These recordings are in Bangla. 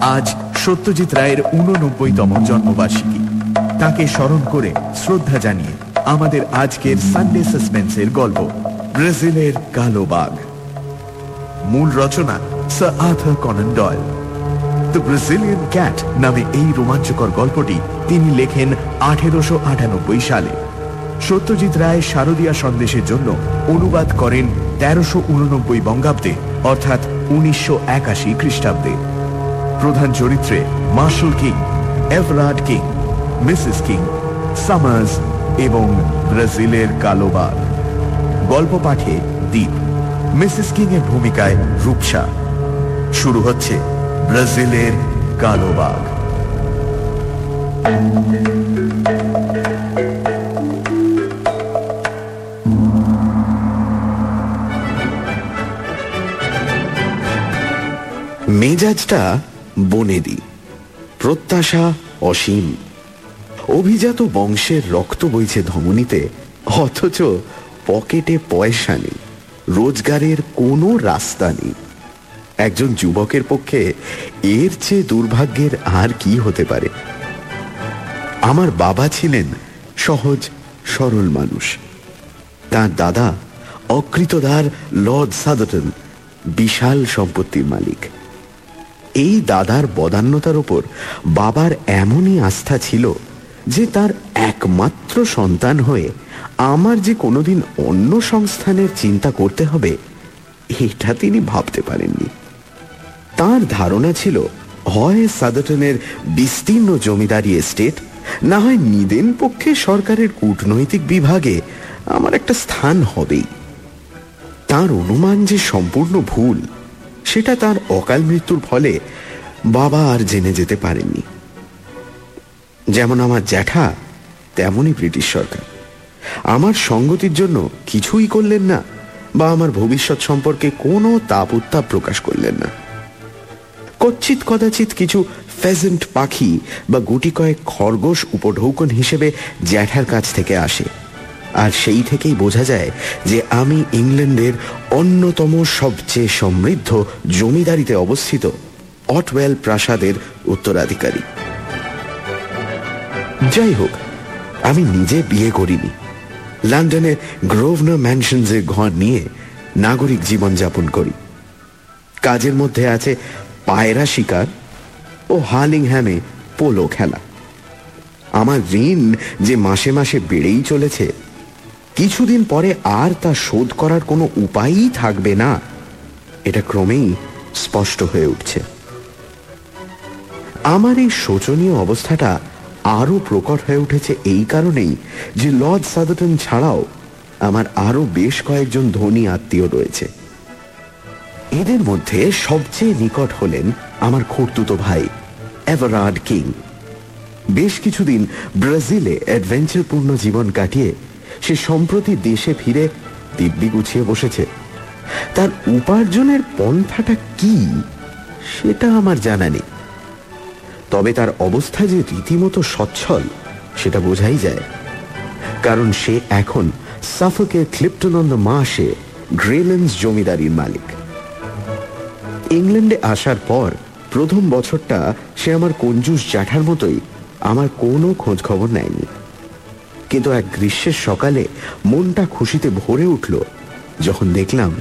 আজ সত্যজিৎ রায়ের উননব্বইতম জন্মবার্ষিকী। তাকে স্মরণ করে শ্রদ্ধা জানিয়ে আমাদের আজকের সানডে সাসপেন্সের গল্প, ব্রাজিলের কালো বাঘ। মূল রচনা sir Arthur Conan Doyle the Brazilian cat নামে এই রোমাঞ্চকর গল্পটি তিনি লেখেন আঠেরোশো আটানব্বই সালে। সত্যজিৎ রায় শারদীয়া সন্দেশের জন্য অনুবাদ করেন তেরোশো উননব্বই বঙ্গাব্দে, অর্থাৎ উনিশশো একাশি খ্রিস্টাব্দে। প্রধান চরিত্রে marshal King Everard King, Mrs King, Summers এবং ব্রাজিলের কালোবাগ। গল্প পাঠে দ্বীপ, মিসেস কিং এর ভূমিকায় রূপসা। শুরু হচ্ছে ব্রাজিলের কালোবাগ। মেজাজটা বনেদি। প্রত্যাশা অসীম। অভিজাত বংশের রক্ত বইছে ধমনীতে, অথচ পকেটে পয়সা নেই, রোজগারের কোনো রাস্তা নেই। একজন যুবকের পক্ষে এর চেয়ে দুর্ভাগ্যের আর কি হতে পারে? আমার বাবা ছিলেন সহজ, সরল মানুষ। তার দাদা অকৃতদার লর্ড সাদটন বিশাল সম্পত্তির মালিক। এই দাদার বদান্যতার ওপর বাবার এমনই আস্থা ছিল যে তার একমাত্র সন্তান হয়ে আমার যে কোনোদিন অন্য সংস্থানের চিন্তা করতে হবে, এটা তিনি ভাবতে পারেননি। তার ধারণা ছিল, হয় সাদটনের বিস্তীর্ণ জমিদারি এস্টেট, না হয় নিদেন পক্ষে সরকারের কূটনৈতিক বিভাগে আমার একটা স্থান হবেই। তার অনুমান যে সম্পূর্ণ ভুল সেটা তার অকাল মৃত্যুর ফলে বাবা আর জেনে যেতে পারেননি। যেমন আমার জ্যাঠা, তেমনই ব্রিটিশ সরকার। আমার সঙ্গতির জন্য কিছুই করলেন না বা আমার ভবিষ্যৎ সম্পর্কে কোনো তাপ উত্তাপ প্রকাশ করলেন না। কচ্ছিত কদাচিৎ কিছু ফেজেন্ট পাখি বা গুটি কয়েক খরগোশ উপঢৌকন হিসেবে জ্যাঠার কাছ থেকে আসে। আর সেই থেকেই বোঝা যায় যে আমি ইংল্যান্ডের অন্যতম সবচেয়ে সমৃদ্ধ জমিদারিতে অবস্থিত অটওয়েল প্রাসাদের উত্তরাধিকারী। যাই হোক, আমি নিজে বিয়ে করিনি। লন্ডনে গ্রোভনার ম্যানশনসের ঘর নিয়ে নাগরিক জীবনযাপন করি। কাজের মধ্যে আছে পায়রা শিকার ও হার্লিংহ্যামে পোলো খেলা। আমার ঋণ যে মাসে মাসে বেড়েই চলেছে কিছুদিন পরে আর তা শোধ করার কোনো উপায়ই থাকবে না। এটা ক্রমেই স্পষ্ট হয়ে উঠছে। আমার এই শোচনীয় অবস্থাটা আরও প্রকট হয়ে উঠেছে এই কারণেই যে লর্ড সাদটন ছাড়াও আমার আরও বেশ কয়েকজন ধনী আত্মীয় রয়েছে। এদের মধ্যে সবচেয়ে নিকট হলেন আমার খুর্তুতো ভাই, এভারার্ড কিং। বেশ কিছুদিন ব্রাজিলে অ্যাডভেঞ্চারপূর্ণ জীবন কাটিয়ে সে সম্প্রতি দেশে ফিরে দিব্যি গুছিয়ে বসেছে। তার উপার্জনের পন্থাটা কি, সেটা আমার জানা নেই। তবে তার অবস্থা যে রীতিমতো সচ্ছল, সেটা বোঝাই যায়। কারণ সে এখন সাফকের ক্লিপ্টনন্দ মাসে গ্রেলেন্স জমিদারির মালিক। ইংল্যান্ডে আসার পর প্রথম বছরটা সে আমার কঞ্জুস জ্যাঠার মতোই, আমার কোনো খোঁজ খবর নেয়নি। কিন্তু এক গ্রীষ্মের সকালে মনটা খুশিতে ভরে উঠল। যখন দেখলাম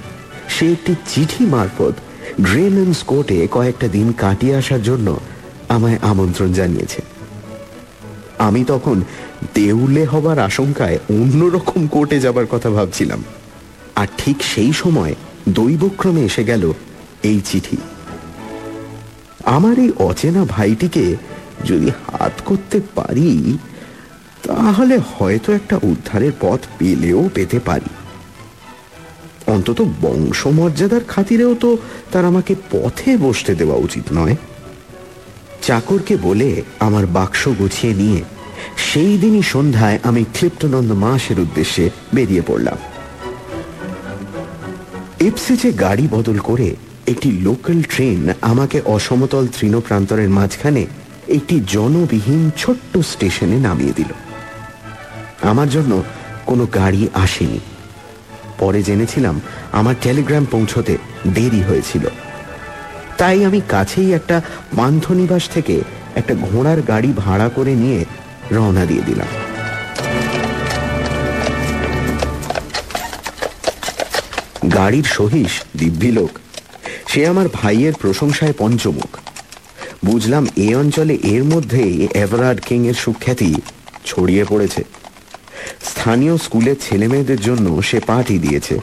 সে একটি চিঠি মারফত গ্রেলেন্স কোর্টে কয়েকটা দিন কাটিয়ে আসার জন্য আমায় আমন্ত্রণ জানিয়েছে। আমি তখন দেউলে হবার আশঙ্কায় অন্যরকম কোর্টে যাবার কথা ভাবছিলাম। আর ঠিক সেই সময় দৈবক্রমে এসে গেল এই চিঠি। আমার এই অচেনা ভাইটিকে যদি হাত করতে পারি তাহলে হয়তো একটা উদ্ধারের পথ পেলেও পেতে পারি। অন্তত বংশমর্যাদার খাতিরেও তো তার আমাকে পথে বসতে দেওয়া উচিত নয়। চাকরকে বলে আমার বাক্স গুছিয়ে নিয়ে সেই দিনই সন্ধ্যায় আমি ক্লিপ্টনন্দ মাসের উদ্দেশ্যে বেরিয়ে পড়লাম। ইপসিচে গাড়ি বদল করে একটি লোকাল ট্রেন আমাকে অসমতল তৃণপ্রান্তরের মাঝখানে একটি জনবিহীন ছোট্ট স্টেশনে নামিয়ে দিল। আমার জন্য কোনো গাড়ি আসেনি। পরে জেনেছিলাম আমার টেলিগ্রাম পৌঁছতে দেরি হয়েছিল। তাই আমি কাছেই একটা পান্থনিবাস থেকে একটা ঘোড়ার গাড়ি ভাড়া করে নিয়ে রওনা দিয়ে দিলাম। গাড়ির সহিস দিব্যি লোক। সে আমার ভাইয়ের প্রশংসায় পঞ্চমুখ। বুঝলাম এ অঞ্চলে এর মধ্যেই এভারার্ড কিং এর সুখ্যাতি ছড়িয়ে পড়েছে। স্থানীয় স্কুলের ছেলেমেয়েদের জন্য সে পার্টি দিয়েছে।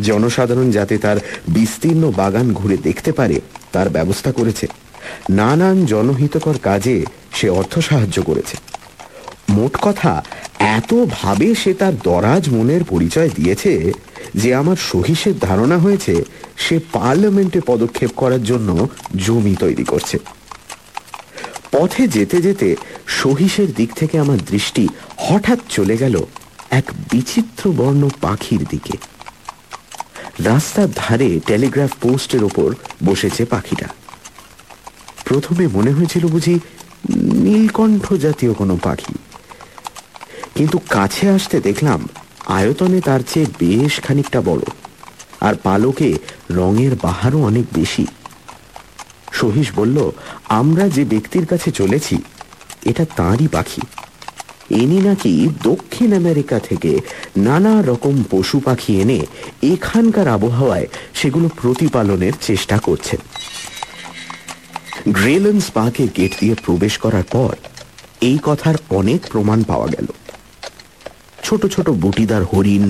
জনসাধারণ যাতে তার বিস্তীর্ণ বাগান ঘুরে দেখতে পারে, তার ব্যবস্থা করেছে। নানান জনহিতকর কাজে সে অর্থ সাহায্য করেছে। মোট কথা, এতভাবে সে তার দরাজ মনের পরিচয় দিয়েছে যে আমার সহিসের ধারণা হয়েছে, সে পার্লামেন্টে পদক্ষেপ করার জন্য জমি তৈরি করছে। পথে যেতে যেতে সহিসের দিক থেকে আমার দৃষ্টি হঠাৎ চলে গেল এক বিচিত্র বর্ণ পাখির দিকে। রাস্তার ধারে টেলিগ্রাফ পোস্টের ওপর বসেছে পাখিটা। প্রথমে মনে হয়েছিল বুঝি নীলকণ্ঠ জাতীয় কোনো পাখি। কিন্তু কাছে আসতে দেখলাম আয়তনে তার চেয়ে বেশ খানিকটা বড়, আর পালকে রঙের বাহারও অনেক বেশি। সহিস বলল, আমরা যে ব্যক্তির কাছে চলেছি, এটা তাঁরই পাখি। ইনি নাকি দক্ষিণ আমেরিকা থেকে নানা রকম পশু পাখি এনে এখানকার আবহাওয়ায় সেগুলো প্রতিপালনের চেষ্টা করছেন। গ্রেলেন্স পার্কে গেট দিয়ে প্রবেশ করার পর এই কথার অনেক প্রমাণ পাওয়া গেল। ছোট ছোট বুটিদার হরিণ,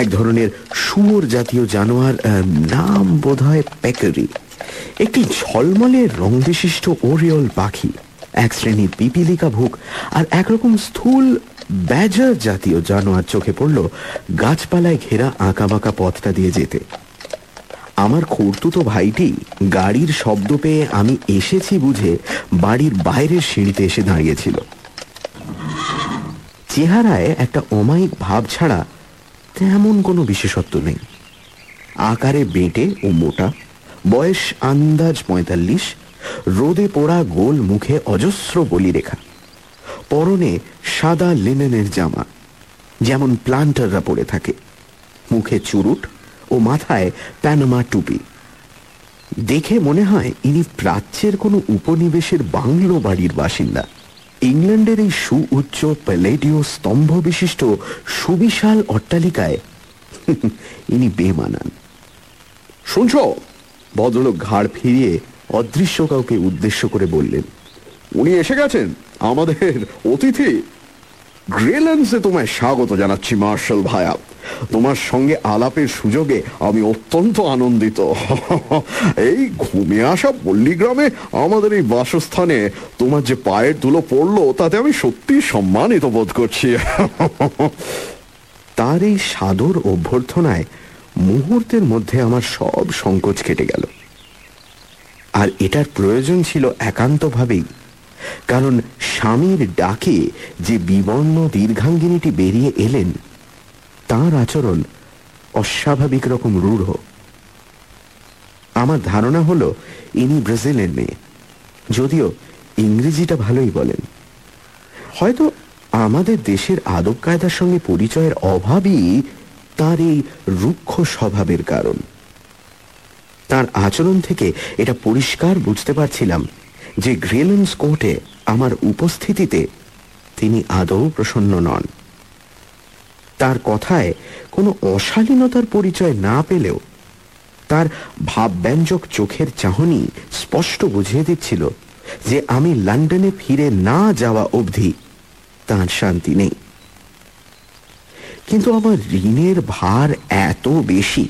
এক ধরনের শুয়োর জাতীয় জানোয়ার নাম বোধহয় প্যাকারি একটি ঝলমলে রং বিশিষ্ট ওরিয়ল পাখি, এক শ্রেণির পিপিলিকা ভুক আর একরকম স্থূল ব্যাজার জাতীয় জানোয়ার চোখে পড়ল গাছপালায় ঘেরা আঁকাবাঁকা পথটা দিয়ে যেতে। আমার খুড়তুতো ভাইটি গাড়ির শব্দ পেয়ে আমি এসেছি বুঝে বাড়ির বাইরের সিঁড়িতে এসে দাঁড়িয়েছিল। চেহারায় একটা অমায়িক ভাব ছাড়া তেমন কোনো বিশেষত্ব নেই। আকারে বেঁটে ও মোটা বয়স আন্দাজ পঁয়তাল্লিশ, রোদে পোড়া গোল মুখে অজস্র বলিরেখা, পরনে সাদা লিনেনের জামা, যেমন প্লান্টাররা পরে থাকে, মুখে চুরুট ও মাথায় প্যানামা টুপি। দেখে মনে হয় ইনি প্রাচ্যের কোনো উপনিবেশের বাংলো বাড়ির বাসিন্দা। ইংল্যান্ডের এই সুউচ্চ প্যালেডিও স্তম্ভ বিশিষ্ট সুবিশাল অট্টালিকায় ইনি বেমানান। শুনছ? ভদ্রলোক ঘাড় ফিরিয়ে অদৃশ্য কাউকে উদ্দেশ্য করে বললেন, উনি এসে গেছেন, আমাদের অতিথি। গ্রেলেন্সে তোমায় স্বাগত জানাচ্ছি, মার্শাল ভায়া। তোমার সঙ্গে আলাপের সুযোগে আমি অত্যন্ত আনন্দিত। এই ঘুমিয়ে আসা পল্লীগ্রামে আমাদের এই বাসস্থানে তোমার যে পায়ের ধুলো পড়ল, তাতে আমি সত্যি সম্মানিত বোধ করছি। তার এই সাদর অভ্যর্থনায় মুহূর্তের মধ্যে আমার সব সংকোচ কেটে গেল। আর এটার প্রয়োজন ছিল একান্তভাবেই, কারণ স্বামীর ডাকে যে বিবর্ণ দীর্ঘাঙ্গিনীটি বেরিয়ে এলেন, তার আচরণ অস্বাভাবিক রকম রূঢ়। আমার ধারণা হলো, ইনি ব্রাজিলের মেয়ে, যদিও ইংরেজিটা ভালোই বলেন। হয়তো আমাদের দেশের আদব কায়দার সঙ্গে পরিচয়ের অভাবই তার এই রুক্ষ স্বভাবের কারণ। তার আচরণ থেকে এটা পরিষ্কার বুঝতে পারছিলাম যে গ্রেলেন্স কোর্টে আমার উপস্থিতিতে তিনি আদৌ প্রসন্ন নন। তার কথায় কোনো অশালীনতার পরিচয় না পেলেও তার ভাবব্যঞ্জক চোখের চাহনি স্পষ্ট বুঝিয়ে দিচ্ছিল যে আমি লন্ডনে ফিরে না যাওয়া অবধি তার শান্তি নেই। কিন্তু আমার ঋণের ভার এত বেশি,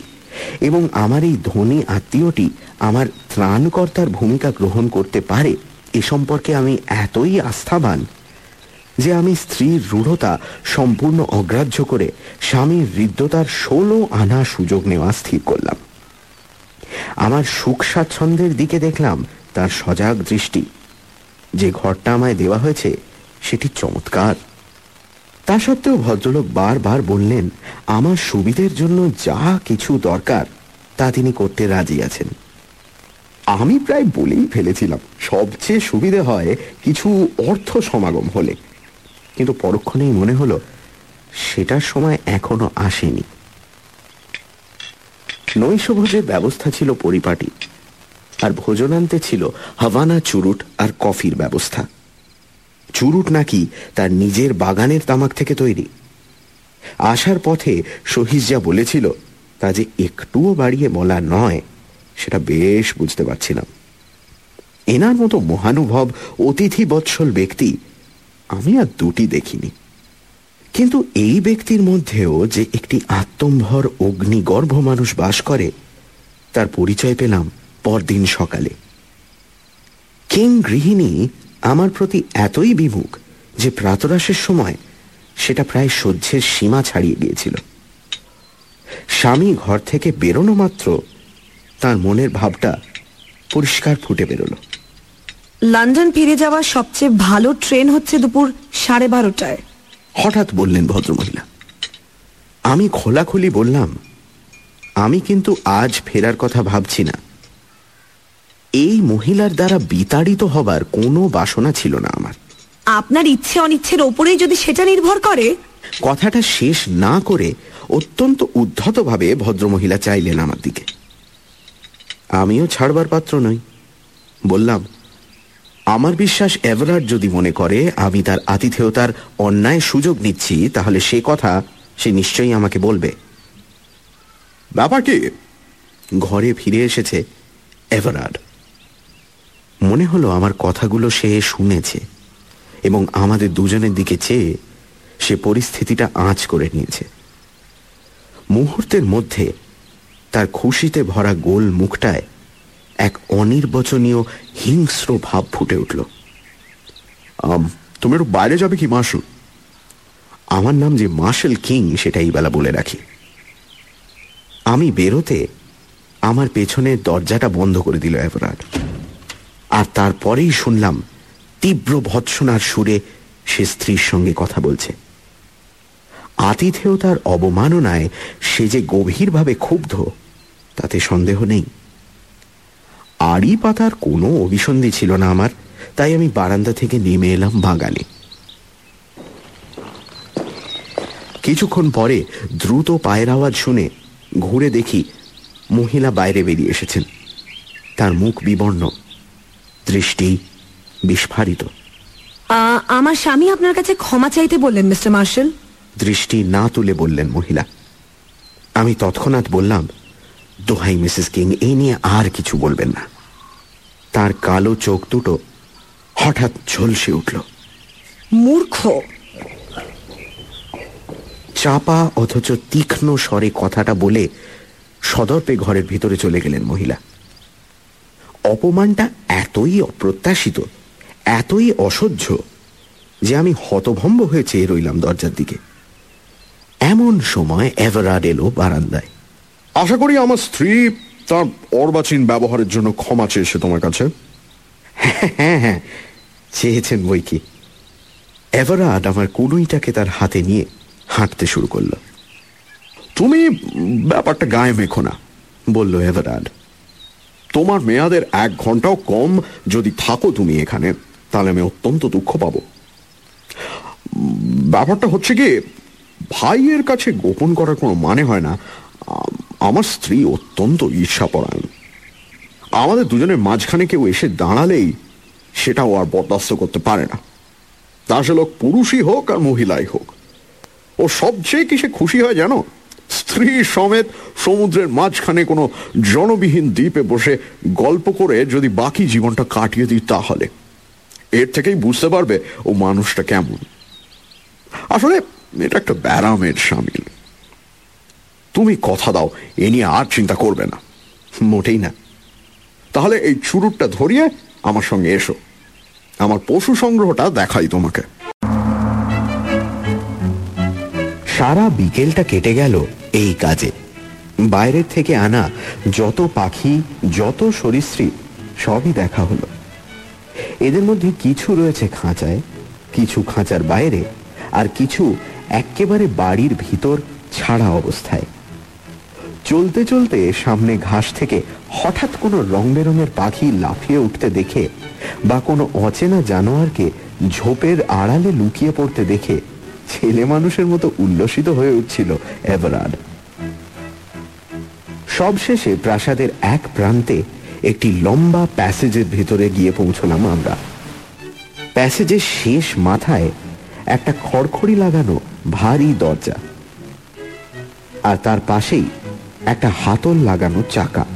এবং আমার এই ধনী আত্মীয়টি আমার ত্রাণকর্তার ভূমিকা গ্রহণ করতে পারে, এ সম্পর্কে আমি এতই আস্থাবান যে আমি স্ত্রীর রূঢ়তা সম্পূর্ণ অগ্রাহ্য করে স্বামীর হৃদ্যতার ষোলো আনা সুযোগ নেওয়া স্থির করলাম। আমার সুখ স্বাচ্ছন্দ্যের দিকে দেখলাম তার সজাগ দৃষ্টি। যে ঘরটা আমায় দেওয়া হয়েছে, সেটি চমৎকার। তা সত্ত্বেও ভদ্রলোক বারবার বললেন, আমার সুবিধের জন্য যা কিছু দরকার, তা তিনি করতে রাজি আছেন। আমি প্রায় বলেই ফেলেছিলাম, সবচেয়ে সুবিধে হয় কিছু অর্থ সমাগম হলে। কিন্তু পরক্ষণেই মনে হলো, সেটার সময় এখনও আসেনি। নৈশভোজের ব্যবস্থা ছিল পরিপাটি, আর ভোজনান্তে ছিল হাভানা, চুরুট আর কফির ব্যবস্থা। চুরুট নাকি তার নিজের বাগানের তামাক থেকে তৈরি? আসার পথে সহিস যা বলেছিল, তা যে একটুও বাড়িয়ে বলা নয়, সেটা বেশ বুঝতে পারছিলাম। এনার মতো মহানুভব অতিথি বৎসল ব্যক্তি আমি আর দুটি দেখিনি। কিন্তু এই ব্যক্তির মধ্যেও যে একটি আত্মম্ভর অগ্নিগর্ভ মানুষ বাস করে, তার পরিচয় পেলাম পরদিন সকালে। কিং গৃহিণী আমার প্রতি এতই বিমুখ যে প্রাতরাশের সময় সেটা প্রায় সহ্যের সীমা ছাড়িয়ে গিয়েছিল। স্বামী ঘর থেকে বেরোনো মাত্র তার মনের ভাবটা পরিষ্কার ফুটে বেরোলো। লন্ডন ফিরে যাওয়ার সবচেয়ে ভালো ট্রেন হচ্ছে দুপুর সাড়ে বারোটায়। হঠাৎ বললেন ভদ্রমহিলা আমি খোলাখুলি বললাম আমি কিন্তু আজ ফেরার কথা ভাবছি না। এই মহিলার দ্বারা বিতাড়িত হবার কোনো বাসনা ছিল না আমার। আপনার ইচ্ছে অনিচ্ছের ওপরেই যদি সেটা নির্ভর করে? কথাটা শেষ না করে অত্যন্ত উদ্ধতভাবে ভদ্রমহিলা চাইলেন আমার দিকে। আমিও ছাড়বার পাত্র নই। বললাম আমার বিশ্বাস এভারার্ড যদি মনে করে আমি তার আতিথেয়তার অন্যায় সুযোগ নিচ্ছি তাহলে সে কথা সে নিশ্চয়ই আমাকে বলবে। ব্যাপার কি? ঘরে ফিরে এসেছে এভারার্ড মনে হলো আমার কথাগুলো সে শুনেছে এবং আমাদের দুজনের দিকে চেয়ে সে পরিস্থিতিটা আঁচ করে নিয়েছে। মুহূর্তের মধ্যে তার খুশিতে ভরা গোল মুখটায় এক অনির্বচনীয় হিংস্র ভাব ফুটে উঠল। তুমি একটু বাইরে যাবে কি, মার্শাল? আমার নাম যে মার্শাল কিং, সেটা এই বেলা বলে রাখি। আমি বেরোতে আমার পেছনের দরজাটা বন্ধ করে দিল এভারার্ড আর তারপরেই শুনলাম তীব্র ভৎসনার সুরে সে স্ত্রীর সঙ্গে কথা বলছে। আতিথেয়তার অবমাননায় সে যে গভীরভাবে ক্ষুব্ধ, তাতে সন্দেহ নেই। আড়ি পাতার কোনো অভিসন্ধি ছিল না আমার, তাই আমি বারান্দা থেকে নেমে এলাম বাগানে। কিছুক্ষণ পরে দ্রুত পায়ের আওয়াজ শুনে ঘুরে দেখি মহিলা বাইরে বেরিয়ে এসেছেন। তার মুখ বিবর্ণ। দৃষ্টি বিস্ফারিত। আমার স্বামী আপনার কাছে ক্ষমা চাইতে বললেন মিস্টার মার্শাল। দৃষ্টি না তুলে বললেন মহিলা। আমি তৎক্ষণাৎ বললাম দোহাই মিসেস কিং এই নিয়ে আর কিছু বলবেন না। তার কালো চোখ দুটো হঠাৎ ঝলসে উঠল। মূর্খ। চাপা অথচ তীক্ষ্ণ স্বরে কথাটা বলে সদর্পে ঘরের ভিতরে চলে গেলেন মহিলা। অপমানটা এতই অপ্রত্যাশিত এতই অসহ্য যে আমি হতভম্ব হয়ে চেয়ে রইলাম দরজার দিকে। এমন সময় এভারাড এলো বারান্দায়। আশা করি আমার স্ত্রী তার অর্বাচীন ব্যবহারের জন্য ক্ষমা চেয়েছে তোমার কাছে। হ্যাঁ হ্যাঁ চেয়েছেন বই কি? এভারাড আমার কুনুইটাকে তার হাতে নিয়ে হাঁটতে শুরু করল। তুমি ব্যাপারটা গায়ে মেখো না বলল এভারাড। তোমার মেয়াদের এক ঘন্টাও কম যদি থাকো তুমি এখানে, তাহলে আমি অত্যন্ত দুঃখ পাব। ব্যাপারটা হচ্ছে কি, ভাইয়ের কাছে গোপন করার কোনো মানে হয় না। আমার স্ত্রী অত্যন্ত ঈর্ষাপরায়ণ। আমাদের দুজনের মাঝখানে কেউ এসে দাঁড়ালেই সেটাও আর বরদাস্ত করতে পারে না। তা সে লোক পুরুষই হোক আর মহিলাই হোক। ও সবচেয়ে কিসে খুশি হয় জানো? স্ত্রী সমেত সমুদ্রের মাঝখানে কোনো জনবিহীন দ্বীপে বসে গল্প করে যদি বাকি জীবনটা কাটিয়ে দিই তাহলে। এর থেকেই বুঝতে পারবে ও মানুষটা কেমন। আসলে এটা একটা ব্যারামের সামিল। তুমি কথা দাও, এ নিয়ে আর চিন্তা করবে না। মোটেই না। তাহলে এই চুরুটটা ধরিয়ে আমার সঙ্গে এসো। আমার পশু সংগ্রহটা দেখাই তোমাকে। সারা বিকেলটা কেটে গেল। এই কাজে। বাইরের থেকে আনা যত পাখি, যত সরীসৃপ, সবই দেখা হলো। এদের মধ্যে কিছু রয়েছে খাঁচায়, কিছু খাঁচার বাইরে, আর কিছু এক্কেবারে বাড়ির ভিতর ছাড়া অবস্থায়। চলতে চলতে সামনে ঘাস থেকে হঠাৎ কোনো রং বেরঙের পাখি লাফিয়ে উঠতে দেখে, বা কোনো অচেনা জানোয়ারকে ঝোপের আড়ালে লুকিয়ে পড়তে দেখে ছেলে মানুষের মতো উল্লসিত হয়ে উঠছিল এভারাড সবশেষে প্রাসাদের এক প্রান্তে একটি লম্বা প্যাসেজের ভেতরে গিয়ে পৌঁছলাম আমরা। প্যাসেজের শেষ মাথায় একটা খড়খড়ি লাগানো ভারী দরজা। আর তার পাশেই একটা হাতল লাগানো চাকা।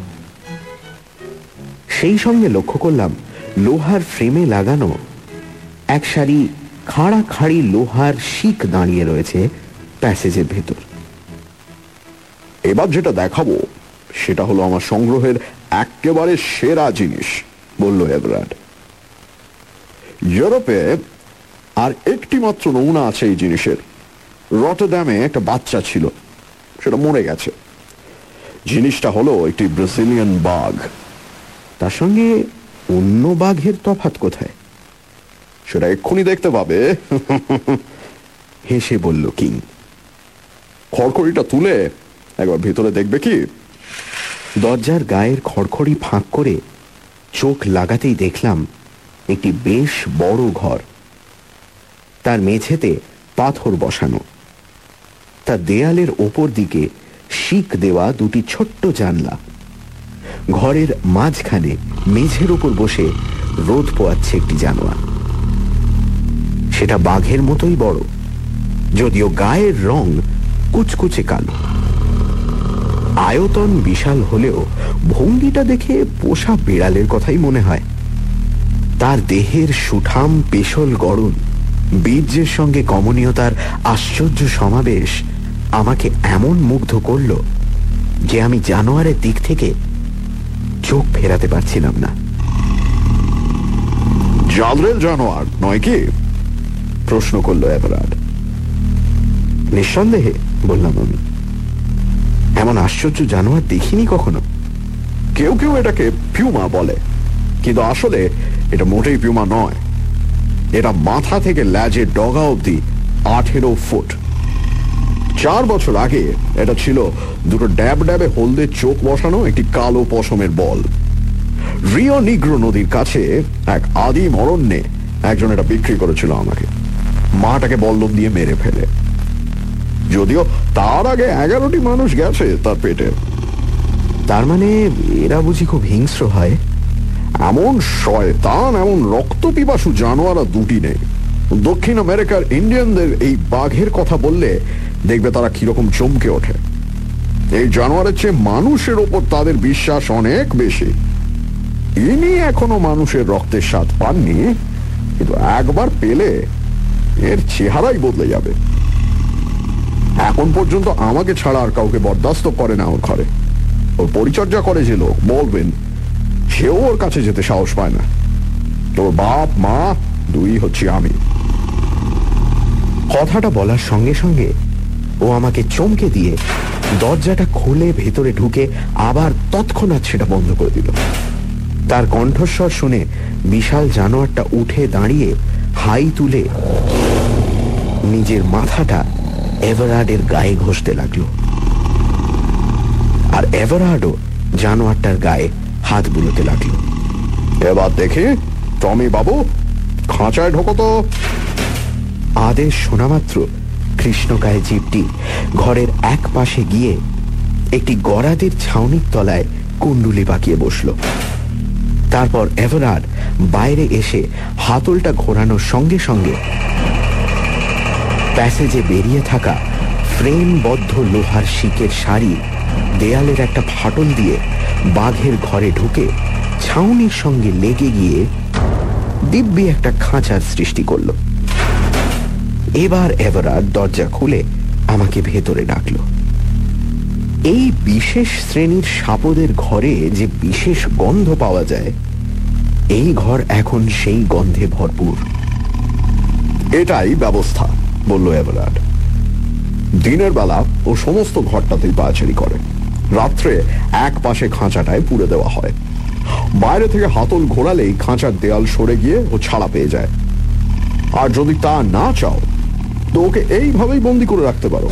সেই সঙ্গে লক্ষ্য করলাম লোহার ফ্রেমে লাগানো এক সারি খাড়া খাড়ি লোহার শিক দাঁড়িয়ে রয়েছে প্যাসেজের ভেতর। এবার যেটা দেখাবো, সেটা হলো আমার সংগ্রহের একেবারে সেরা জিনিস, বলল এভরাড ইউরোপে আর একটি মাত্র নমুনা আছে এই জিনিসের। রটরড্যামে একটা বাচ্চা ছিল, সেটা মরে গেছে। জিনিসটা হলো একটি ব্রাজিলিয়ান বাঘ। তার সঙ্গে অন্য বাঘের তফাত কোথায়? সেটা এক্ষুনি দেখতে পাবে। হেসে বলল কিং। খড়খড়িটা তুলে একবার ভেতরে দেখবে কি? দরজার গায়ের খড়খড়ি ফাঁক করে চোখ লাগাতেই দেখলাম একটি বেশ বড় ঘর। তার মেঝেতে পাথর বসানো। তার দেয়ালের ওপর দিকে শিক দেওয়া দুটি ছোট্ট জানলা। ঘরের মাঝখানে মেঝের ওপর বসে রোদ পোয়াচ্ছে একটি জানোয়ার। সেটা বাঘের মতোই বড়। যদিও গায়ের রং কুচকুচে কালো। আয়তন বিশাল হলেও ভঙ্গিটা দেখে পোষা বিড়ালের কথাই মনে হয়। তার দেহের সুঠাম পেশল গড়ন, বীর্যের সঙ্গে কমনীয়তার আশ্চর্য সমাবেশ আমাকে এমন মুগ্ধ করল যে আমি জানোয়ারের দিক থেকে চোখ ফেরাতে পারছিলাম না। জাদরেল জানোয়ার, নয় কি? প্রশ্ন করল এভারাড নিঃসন্দেহে, বললাম আমি, এমন আশ্চর্য জানোয়ার দেখিনি কখনো? কেউ কেউ এটাকে পিউমা বলে, কিন্তু আসলে এটা মোটেই পিউমা নয়। এটা মাথা থেকে ল্যাজের ডগা অবধি আঠেরো ফুট। চার বছর আগে এটা ছিল দুটো ড্যাব ড্যাবে হলদে চোখ বসানো একটি কালো পশমের বল। রিও নিগ্রো নদীর কাছে এক আদিম অরণ্যে একজন এটা বিক্রি করেছিল আমাকে। মাটাকে বল্লম দিয়ে মেরে ফেলে। যদিও তার আগে এগারোটি মানুষ গেছে তার পেটে। তার মানে এরা বুঝি খুব হিংস্র হয়? এমন শয়তান এমন রক্ত পিপাসু জানোয়ার দুটি নেই। দক্ষিণ আমেরিকার ইন্ডিয়ানদের এই বাঘের কথা বললে দেখবে তারা কীরকম চমকে ওঠে। এই জানোয়ারের চেয়ে মানুষের ওপর তাদের বিশ্বাস অনেক বেশি। ইনি এখনও মানুষের রক্তের স্বাদ পাননি কিন্তু একবার পেলে এর চেহারাই বদলে যাবে। এখন পর্যন্ত আমাকে ছাড়া আর কাউকে বরদাস্ত করে না ওর ঘরে। ওর পরিচর্যা করে যে লোক, বলবেন, সেও ওর কাছে যেতে সাহস পায় না। তোর বাপ, মা, দুই হচ্ছে আমি। কথাটা বলার সঙ্গে সঙ্গে ও আমাকে চমকে দিয়ে দরজাটা খুলে ভেতরে ঢুকে আবার তৎক্ষণাৎ সেটা বন্ধ করে দিল। তার কণ্ঠস্বর শুনে বিশাল জানোয়ারটা উঠে দাঁড়িয়ে হাই তুলে নিজের মাথাটা এভারার্ডের গায়ে ঘষতে লাগল। আর এভারার্ডও জানোয়ারটার গায়ে হাত বুলোতে লাগল। এবার দেখি টমি বাবু খাঁচায় ঢোকো তো। আদেশ শোনামাত্র কৃষ্ণকায় জীবটি ঘরের এক পাশে গিয়ে একটি গড়াদের ছাউনির তলায় কুণ্ডুলি পাকিয়ে বসল। তারপর এভারার্ড বাইরে এসে হাতলটা ঘোরানোর সঙ্গে সঙ্গে প্যাসেজে বেরিয়ে থাকা ফ্রেমবদ্ধ লোহার শিকের শাড়ি দেয়ালের একটা ফাটল দিয়ে বাঘের ঘরে ঢুকে ছাউনির সঙ্গে লেগে গিয়ে দিব্যি একটা খাঁচার সৃষ্টি করল। এবার এবার দরজা খুলে আমাকে ভেতরে ডাকলো। এই বিশেষ শ্রেণির সাপদের ঘরে যে বিশেষ গন্ধ পাওয়া যায়, এই ঘর এখন সেই গন্ধে ভরপুর। এটাই ব্যবস্থা। বলল এভারার্ড দিনের বেলা ও সমস্ত ঘরটাতেই পাচারি করে। রাত্রে এক পাশে খাঁচাটায় পুড়ে দেওয়া হয়। বাইরে থেকে হাতল ঘোরালেই খাঁচার দেয়াল সরে গিয়ে ও ছাড়া পেয়ে যায়। আর যদি তা না চাও, তো ওকে এইভাবেই বন্দি করে রাখতে পারো।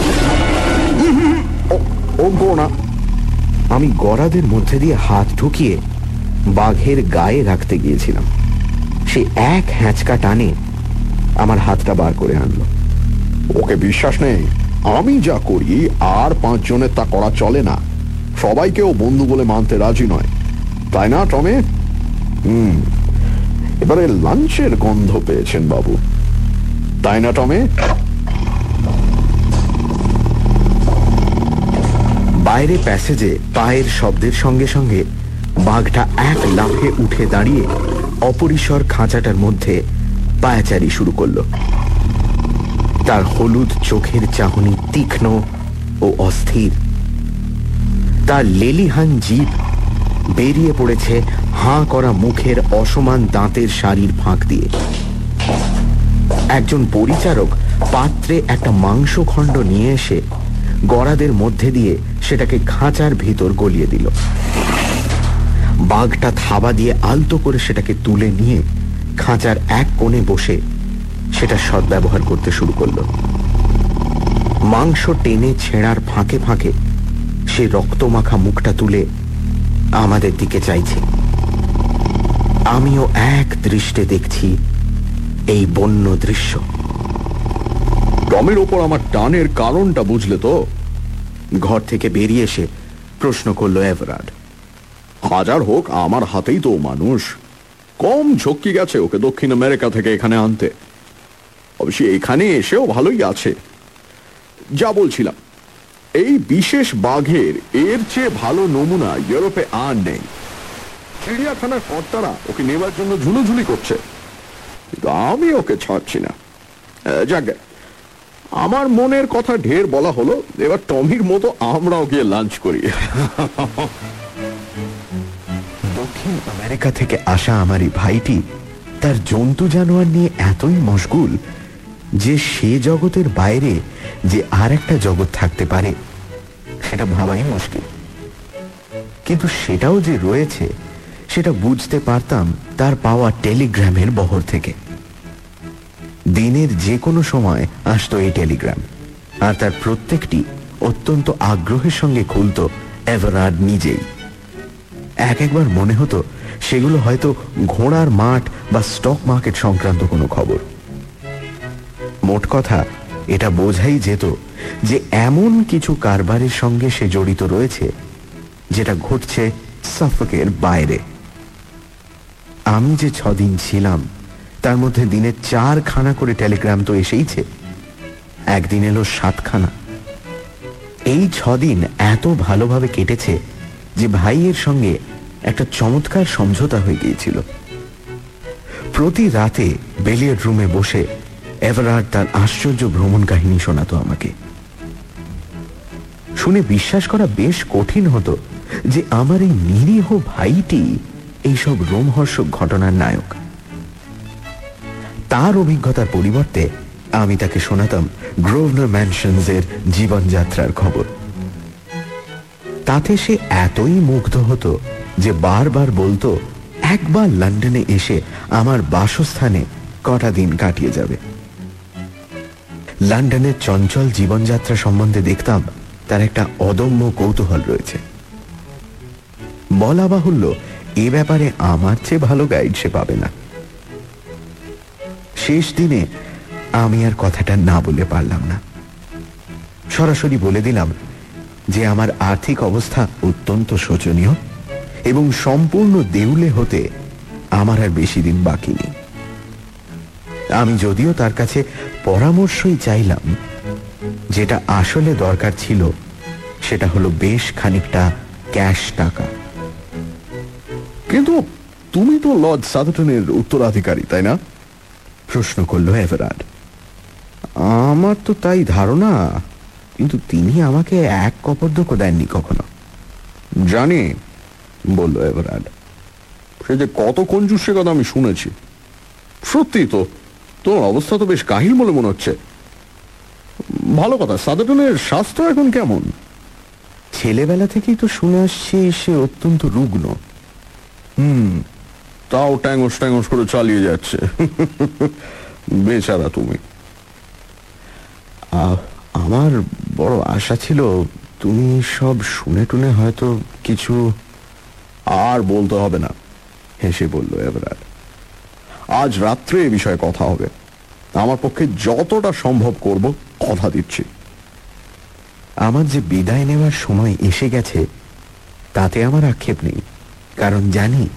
ও- আমি গড়াদের মধ্যে দিয়ে হাত ঢুকিয়ে বাঘের গায়ে রাখতে গিয়েছিলাম। সে এক হ্যাঁচকা টানে আমার হাতটা বার করে আনলো। ওকে বিশ্বাস নেই? আমি যা করি, আর পাঁচজনের তা করা চলে না। সবাইকে ও বন্ধু বলে মানতে রাজি নয়। তাই না, টমে? হুম। এবারে লাঞ্চের গন্ধ পেয়েছেন বাবু। তাই না, টমে? বাইরে প্যাসেজে পায়ের শব্দের সঙ্গে সঙ্গে বাঘটা এক লাফে উঠে দাঁড়িয়ে অপরিসর খাঁচাটার মধ্যে পায়াচারি শুরু করল। তার হলুদ চোখের চাহনি তীক্ষ্ণ ও অস্থির। তার লেলিহান জীব বেরিয়ে পড়েছে হাঁ করা মুখের অসমান দাঁতের শাড়ির ফাঁক দিয়ে। একজন পরিচারক পাত্রে একটা মাংসখণ্ড নিয়ে এসে গড়াদের মধ্যে দিয়ে সেটাকে খাঁচার ভিতর গলিয়ে দিল। বাঘটা থাবা দিয়ে আলতো করে সেটাকে তুলে নিয়ে খাঁচার এক কোণে বসে সেটা সদ্ব্যবহার করতে শুরু করল। মাংস টেনে ছেঁড়ার ফাঁকে ফাঁকে সে রক্তমাখা মুখটা তুলে আমাদের দিকে চাইছে। আমিও এক দৃষ্টে দেখছি এই বন্য দৃশ্য। টমের ওপর আমার টানের কারণটা বুঝলে তো? ঘর থেকে বেরিয়ে এসে প্রশ্ন করল এভারার্ড হাজার হোক আমার হাতেই তো মানুষ। কম ঝক্কি গেছে ওকে দক্ষিণ আমেরিকা থেকে এখানে আনতে। অবশ্যই এখানে এসেও ভালোই আছে। যা বলছিলাম, এই বিশেষ বাঘের এর চেয়ে ভালো নমুনা ইউরোপে আর নেই। চিড়িয়াখানার কর্তারা ওকে নেবার জন্য ঝুলোঝুলি করছে, কিন্তু আমি ওকে ছাড়ছি না। যাক, আমার মনের কথা ঢের বলা হলো, এবার টমির মতো আমরাও গিয়ে লাঞ্চ করি। দক্ষিণ আমেরিকা থেকে আসা আমার এই ভাইটি তার জন্তু জানোয়ার নিয়ে এতই মশগুল যে সে জগতের বাইরে যে আর একটা জগৎ থাকতে পারে, সেটা ভাবাই মুশকিল। কিন্তু সেটাও যে রয়েছে, সেটা বুঝতে পারতাম তার পাওয়া টেলিগ্রামের বহর থেকে। দিনের যে কোনো সময় আসতো এই টেলিগ্রাম, আর তার প্রত্যেকটি অত্যন্ত আগ্রহের সঙ্গে খুলত এভারার্ড নিজেই। এক একবার মনে হতো সেগুলো হয়তো ঘোড়ার মাঠ বা স্টক মার্কেট সংক্রান্ত কোনো খবর। মোট কথা, এটা বোঝাই যেত যে এমন কিছু কারবারের সঙ্গে সে জড়িত রয়েছে, যেটা ঘটছে সাফকের বাইরে। আমি যে ছদিন ছিলাম, তার মধ্যে দিনে চারখানা করে টেলিগ্রাম তো এসেইছে। একদিন এলো সাতখানা। এই ছদিন এত ভালোভাবে কেটেছে যে ভাইয়ের সঙ্গে একটা চমৎকার সমঝোতা হয়ে গিয়েছিল। প্রতি রাতে বেলিয়ার রুমে বসে এভারার্ড তার আশ্চর্য ভ্রমণ কাহিনী শোনাতো আমাকে। শুনে বিশ্বাস করা বেশ কঠিন হতো যে আমার এই নিরীহ ভাইটি এইসব রোমহর্ষক ঘটনার নায়ক। তার অভিজ্ঞতার পরিবর্তে আমি তাকে শোনাতাম গ্রোভনার ম্যানশনসের জীবনযাত্রার খবর। তাতে সে এতই মুগ্ধ হতো যে বারবার বলতো, একবার লন্ডনে এসে আমার বাসস্থানে কটা দিন কাটিয়ে যাবে। লন্ডনের চঞ্চল জীবনযাত্রা সম্বন্ধে দেখতাম তার একটা অদম্য কৌতূহল রয়েছে। বলা বাহুল্য, এ ব্যাপারে আমার চেয়ে ভালো গাইড সে পাবে না। শেষ দিনে আমি আর কথাটা না বলে পারলাম না। সরাসরি বলে দিলাম যে আমার আর্থিক অবস্থা অত্যন্ত শোচনীয় এবং সম্পূর্ণ দেউলে হতে আমার আর বেশি দিন বাকি নেই। আমি যদিও তার কাছে পরামর্শই চাইলাম যেটা আসলে দরকার ছিল সেটা হলো বেশ খানিকটা ক্যাশ টাকা। কিন্তু তুমি তো লর্ড সাদাটনের উত্তরাধিকারী তাই না? প্রশ্ন করল এভারার্ড আমার তো তাই ধারণা কিন্তু তিনি আমাকে এক কপর্দকও দেননি কখনো। জানি বলল এভারার্ড সে যে কত কঞ্জুস সে কথা আমি শুনেছি সত্যি তো তোর অবস্থা তো বেশ কাহিল বলে মনে হচ্ছে। ভালো কথা সাদাটনের স্বাস্থ্য এখন কেমন? ছেলেবেলা থেকেই তো শুনে আসছি সে অত্যন্ত রুগ্ন। তাও ট্যাঙ্গস ট্যাঙ্গস করে চালিয়ে যাচ্ছে। বেচারা তুমি। আমার বড় আশা ছিল তুমি সব শুনে টুনে হয়তো কিছু আর বলতে হবে না হেসে বলল এভারার্ড আজ রাত্রে এ বিষয়ে কথা হবে। আমার পক্ষে যতটা সম্ভব করব কথা দিচ্ছি। আমার যে বিদায় নেওয়ার সময় এসে গেছে, তাতে আমার আক্ষেপ নেই। কারণ জানি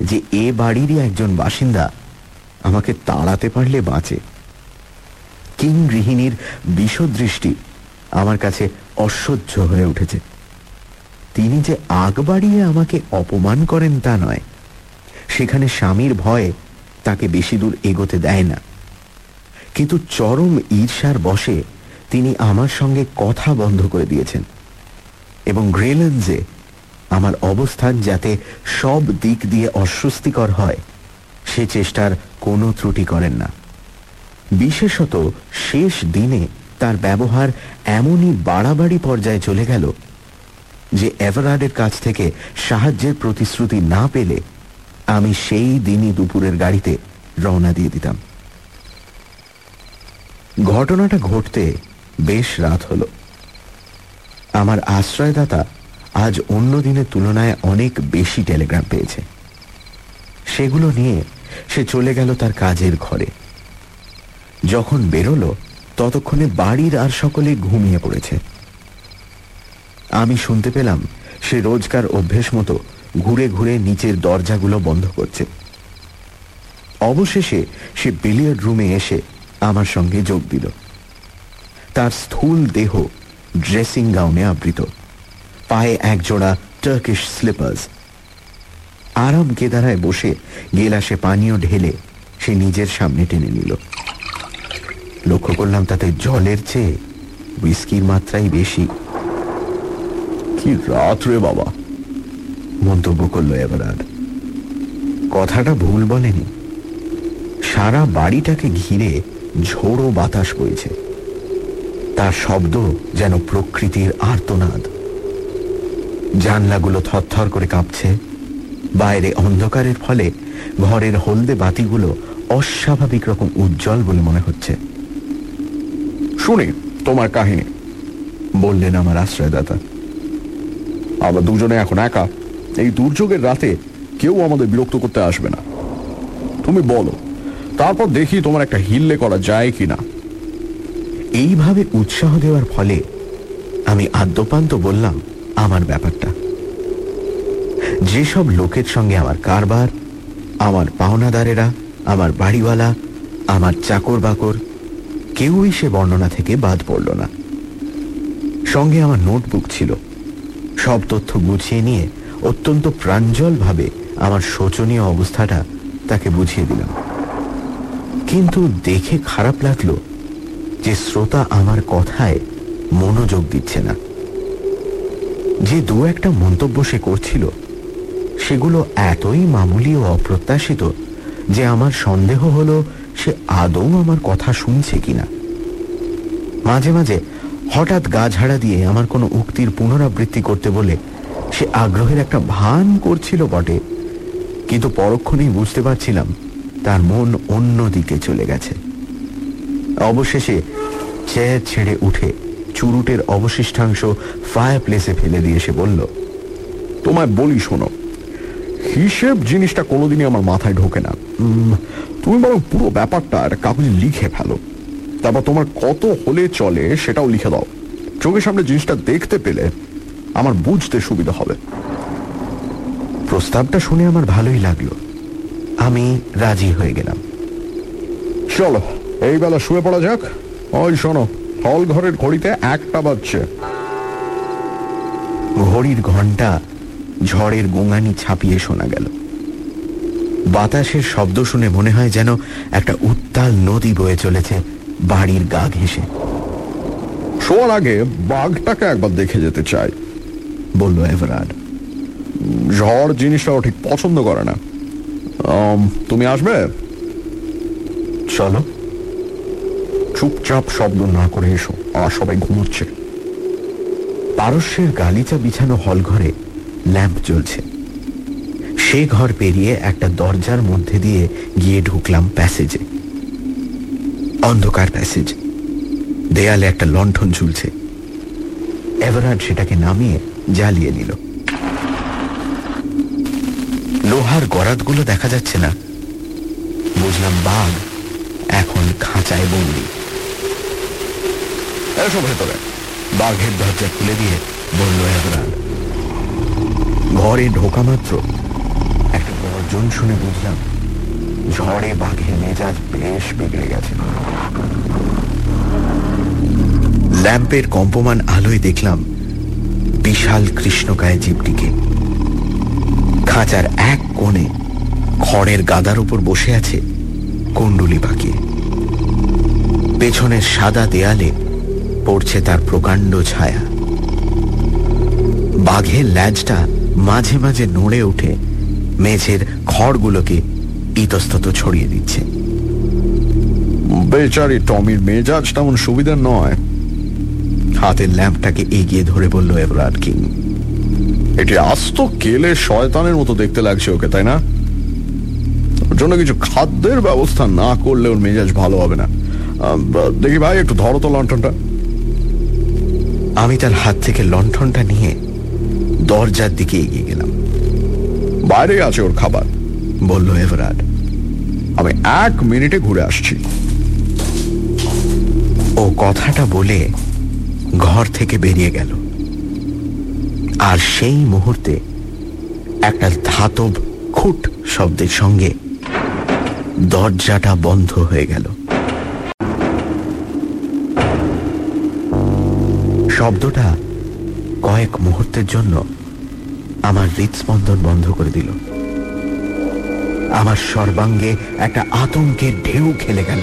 যে এ বাড়িরই একজন বাসিন্দা আমাকে তাড়াতে পারলে বাঁচে। কিং গৃহিণীর বিষদৃষ্টি আমার কাছে অসহ্য হয়ে উঠেছে। তিনি যে আগ বাড়িয়ে আমাকে অপমান করেন তা নয়। সেখানে স্বামীর ভয়ে তাকে বেশি দূর এগোতে দেয় না। কিন্তু চরম ঈর্ষার বসে তিনি আমার সঙ্গে কথা বন্ধ করে দিয়েছেন এবং গ্রেলেন্সে আমার অবস্থান যাতে সব দিক দিয়ে অস্বস্তিকর হয়, সে চেষ্টার কোনো ত্রুটি করেন না। বিশেষত শেষ দিনে তার ব্যবহার এমনই বাড়াবাড়ি পর্যায়ে চলে গেল যে এভারার্ডের কাছ থেকে সাহায্যের প্রতিশ্রুতি না পেলে আমি সেই দিনই দুপুরের গাড়িতে রওনা দিয়ে দিতাম। ঘটনাটা ঘটতে বেশ রাত হল। আমার আশ্রয়দাতা আজ অন্য দিনের তুলনায় অনেক বেশি টেলিগ্রাম পেয়েছে। সেগুলো নিয়ে সে চলে গেল তার কাজের ঘরে। যখন বেরোলো, ততক্ষণে বাড়ির আর সকলে ঘুমিয়ে পড়েছে। আমি শুনতে পেলাম সে রোজকার অভ্যেস মতো ঘুরে ঘুরে নিচের দরজাগুলো বন্ধ করছে। অবশেষে সে বিলিয়ার্ড রুমে এসে আমার সঙ্গে যোগ দিল। তার স্থূল দেহ ড্রেসিং গাউনে আবৃত। পায়ে একজোড়া টার্কিশ স্লিপার্স আরাম কেদারায় বসে গেলাসে পানীয় ঢেলে সে নিজের সামনে টেনে নিল। লক্ষ্য করলাম তাতে জলের চেয়ে উইস্কির মাত্রাই বেশি। কি রাত রে বাবা! মন্তব্য করল এভারার্ড কথাটা ভুল বলেনি। সারা বাড়িটাকে ঘিরে ঝোড়ো বাতাস বইছে। তার শব্দ যেন প্রকৃতির আর্তনাদ। জানলাগুলো থরথর করে কাঁপছে। বাইরে অন্ধকারের ফলে ঘরের হলদে বাতিগুলো অস্বাভাবিক রকম উজ্জ্বল বলে মনে হচ্ছে। শুনি তোমার কাহিনী। বললেন আমার আশ্রয়দাতা। আমরা দুজনে এখন একা। এই দুর্যোগের রাতে কেউ আমাদের বিরক্ত করতে আসবে না। তুমি বলো, তারপর দেখি তোমার একটা হিল্লে করা যায় কিনা। এইভাবে উৎসাহ দেওয়ার ফলে আমি আদ্যপান্ত বললাম আমার ব্যাপারটা। যেসব লোকের সঙ্গে আমার কারবার, আমার পাওনাদারেরা, আমার বাড়িওয়ালা, আমার চাকর বাকর কেউই সে বর্ণনা থেকে বাদ পড়ল না। সঙ্গে আমার নোটবুক ছিল। সব তথ্য গুছিয়ে নিয়ে অত্যন্ত প্রাঞ্জলভাবে আমার শোচনীয় অবস্থাটা তাকে বুঝিয়ে দিলাম। কিন্তু দেখে খারাপ লাগল যে শ্রোতা আমার কথায় মনোযোগ দিচ্ছে না। যে দু একটা মন্তব্য সে করছিল, সেগুলো এতই মামুলি ও অপ্রত্যাশিত যে আমার সন্দেহ হলো সে আদৌ আমার কথা শুনছে কিনা। মাঝে মাঝে হঠাৎ গা ঝাড়া দিয়ে আমার কোনো উক্তির পুনরাবৃত্তি করতে বলে সে আগ্রহের একটা ভান করছিল বটে। কিন্তু পরক্ষণেই বুঝতে পারছিলাম তার মন অন্য দিকে চলে গেছে। অবশেষে চেয়ার ছেড়ে উঠে চুরুটের অবশিষ্টাংশ ফায়ার প্লেসে ফেলে দিয়ে সে বলল, তোমায় বলি শোনো, হিসেব জিনিসটা কোনোদিনই আমার মাথায় ঢোকে না। তুমি বরং পুরো ব্যাপারটা একটা কাগজে লিখে ফেলো। তারপর তোমার কত হলে চলে সেটাও লিখে দাও। চোখের সামনে জিনিসটা দেখতে পেলে আমার বুঝতে সুবিধা হবে। প্রস্তাবটা শুনে আমার ভালোই লাগল। আমি রাজি হয়ে গেলাম। চলো এই বেলা শুয়ে পড়া যাক। ওই শোনো হল ঘরের ঘড়িতে একটা বাজছে। ঘড়ির ঘণ্টা ঝড়ের গোঙানি ছাপিয়ে শোনা গেল। বাতাসের শব্দ শুনে মনে হয় যেন একটা উত্তাল নদী বয়ে চলেছে বাড়ির গা ঘেঁষে। শোয়ার আগে বাঘটাকে একবার দেখে যেতে চাই। বলল এভারার্ড ঝড় জিনিসটাও ঠিক পছন্দ করে না। তুমি আসবে? চলো। চুপচাপ শব্দ না করে এসো, আর সবাই ঘুমোচ্ছে। পারস্যের গালিচা বিছানো হলঘরে ল্যাম্প জ্বলছে। সে ঘর পেরিয়ে একটা দরজার মধ্যে দিয়ে গিয়ে ঢুকলাম প্যাসেজে। অন্ধকার প্যাসেজ। দেয়ালে একটা লণ্ঠন ঝুলছে। এভারার্ড সেটাকে নামিয়ে জ্বালিয়ে নিল। লোহার গরাতগুলো দেখা যাচ্ছে না। বুঝলাম বাঘ এখন খাঁচায় বন্দি। ভেতরে। বাঘের দরজা খুলে দিয়ে বলল এভারার্ড ঘরে ঢোকা মাত্র। একটা গর্জন শুনে বুঝলাম ঝড়ে বাঘের মেজাজ বেশ বিগড়ে গেছে। ল্যাম্পের কম্পমান আলোয় দেখলাম বিশাল কৃষ্ণকায় জীবটিকে খাঁচার এক কোণে খড়ের গাদার উপর বসে আছে কুণ্ডুলি পাখি। পেছনের সাদা দেয়ালে পড়ছে তার প্রকাণ্ড ছায়া। বাঘের ল্যাজটা মাঝে মাঝে নড়ে উঠে মেঝের খড়গুলোকে ইতস্তত ছড়িয়ে দিচ্ছে। বেচারি টমির মেজাজ তেমন সুবিধার নয়। হাতের ল্যাম্পটাকে এগিয়ে ধরে বলল এভরার্ড কিং। এটি আস্ত কেলে শয়তানের মতো দেখতে লাগছে ওকে তাই না? ওর জন্য কিছু খাদ্যের ব্যবস্থা না করলে ওর মেজাজ ভালো হবে না। দেখি ভাই একটু ধরো তো লন্ঠনটা আমি তার হাত থেকে লণ্ঠনটা নিয়ে দরজার দিকে এগিয়ে গেলাম। বাইরে আছে ওর খাবার। বলল এভরার্ড আমি এক মিনিটে ঘুরে আসছি। ও কথাটা বলে ঘর থেকে বেরিয়ে গেল। আর সেই মুহূর্তে একটা ধাতব খুট শব্দের সঙ্গে দরজাটা বন্ধ হয়ে গেল। শব্দটা কয়েক মুহূর্তের জন্য আমার হৃদস্পন্দন বন্ধ করে দিল। আমার সর্বাঙ্গে একটা আতঙ্কের ঢেউ খেলে গেল।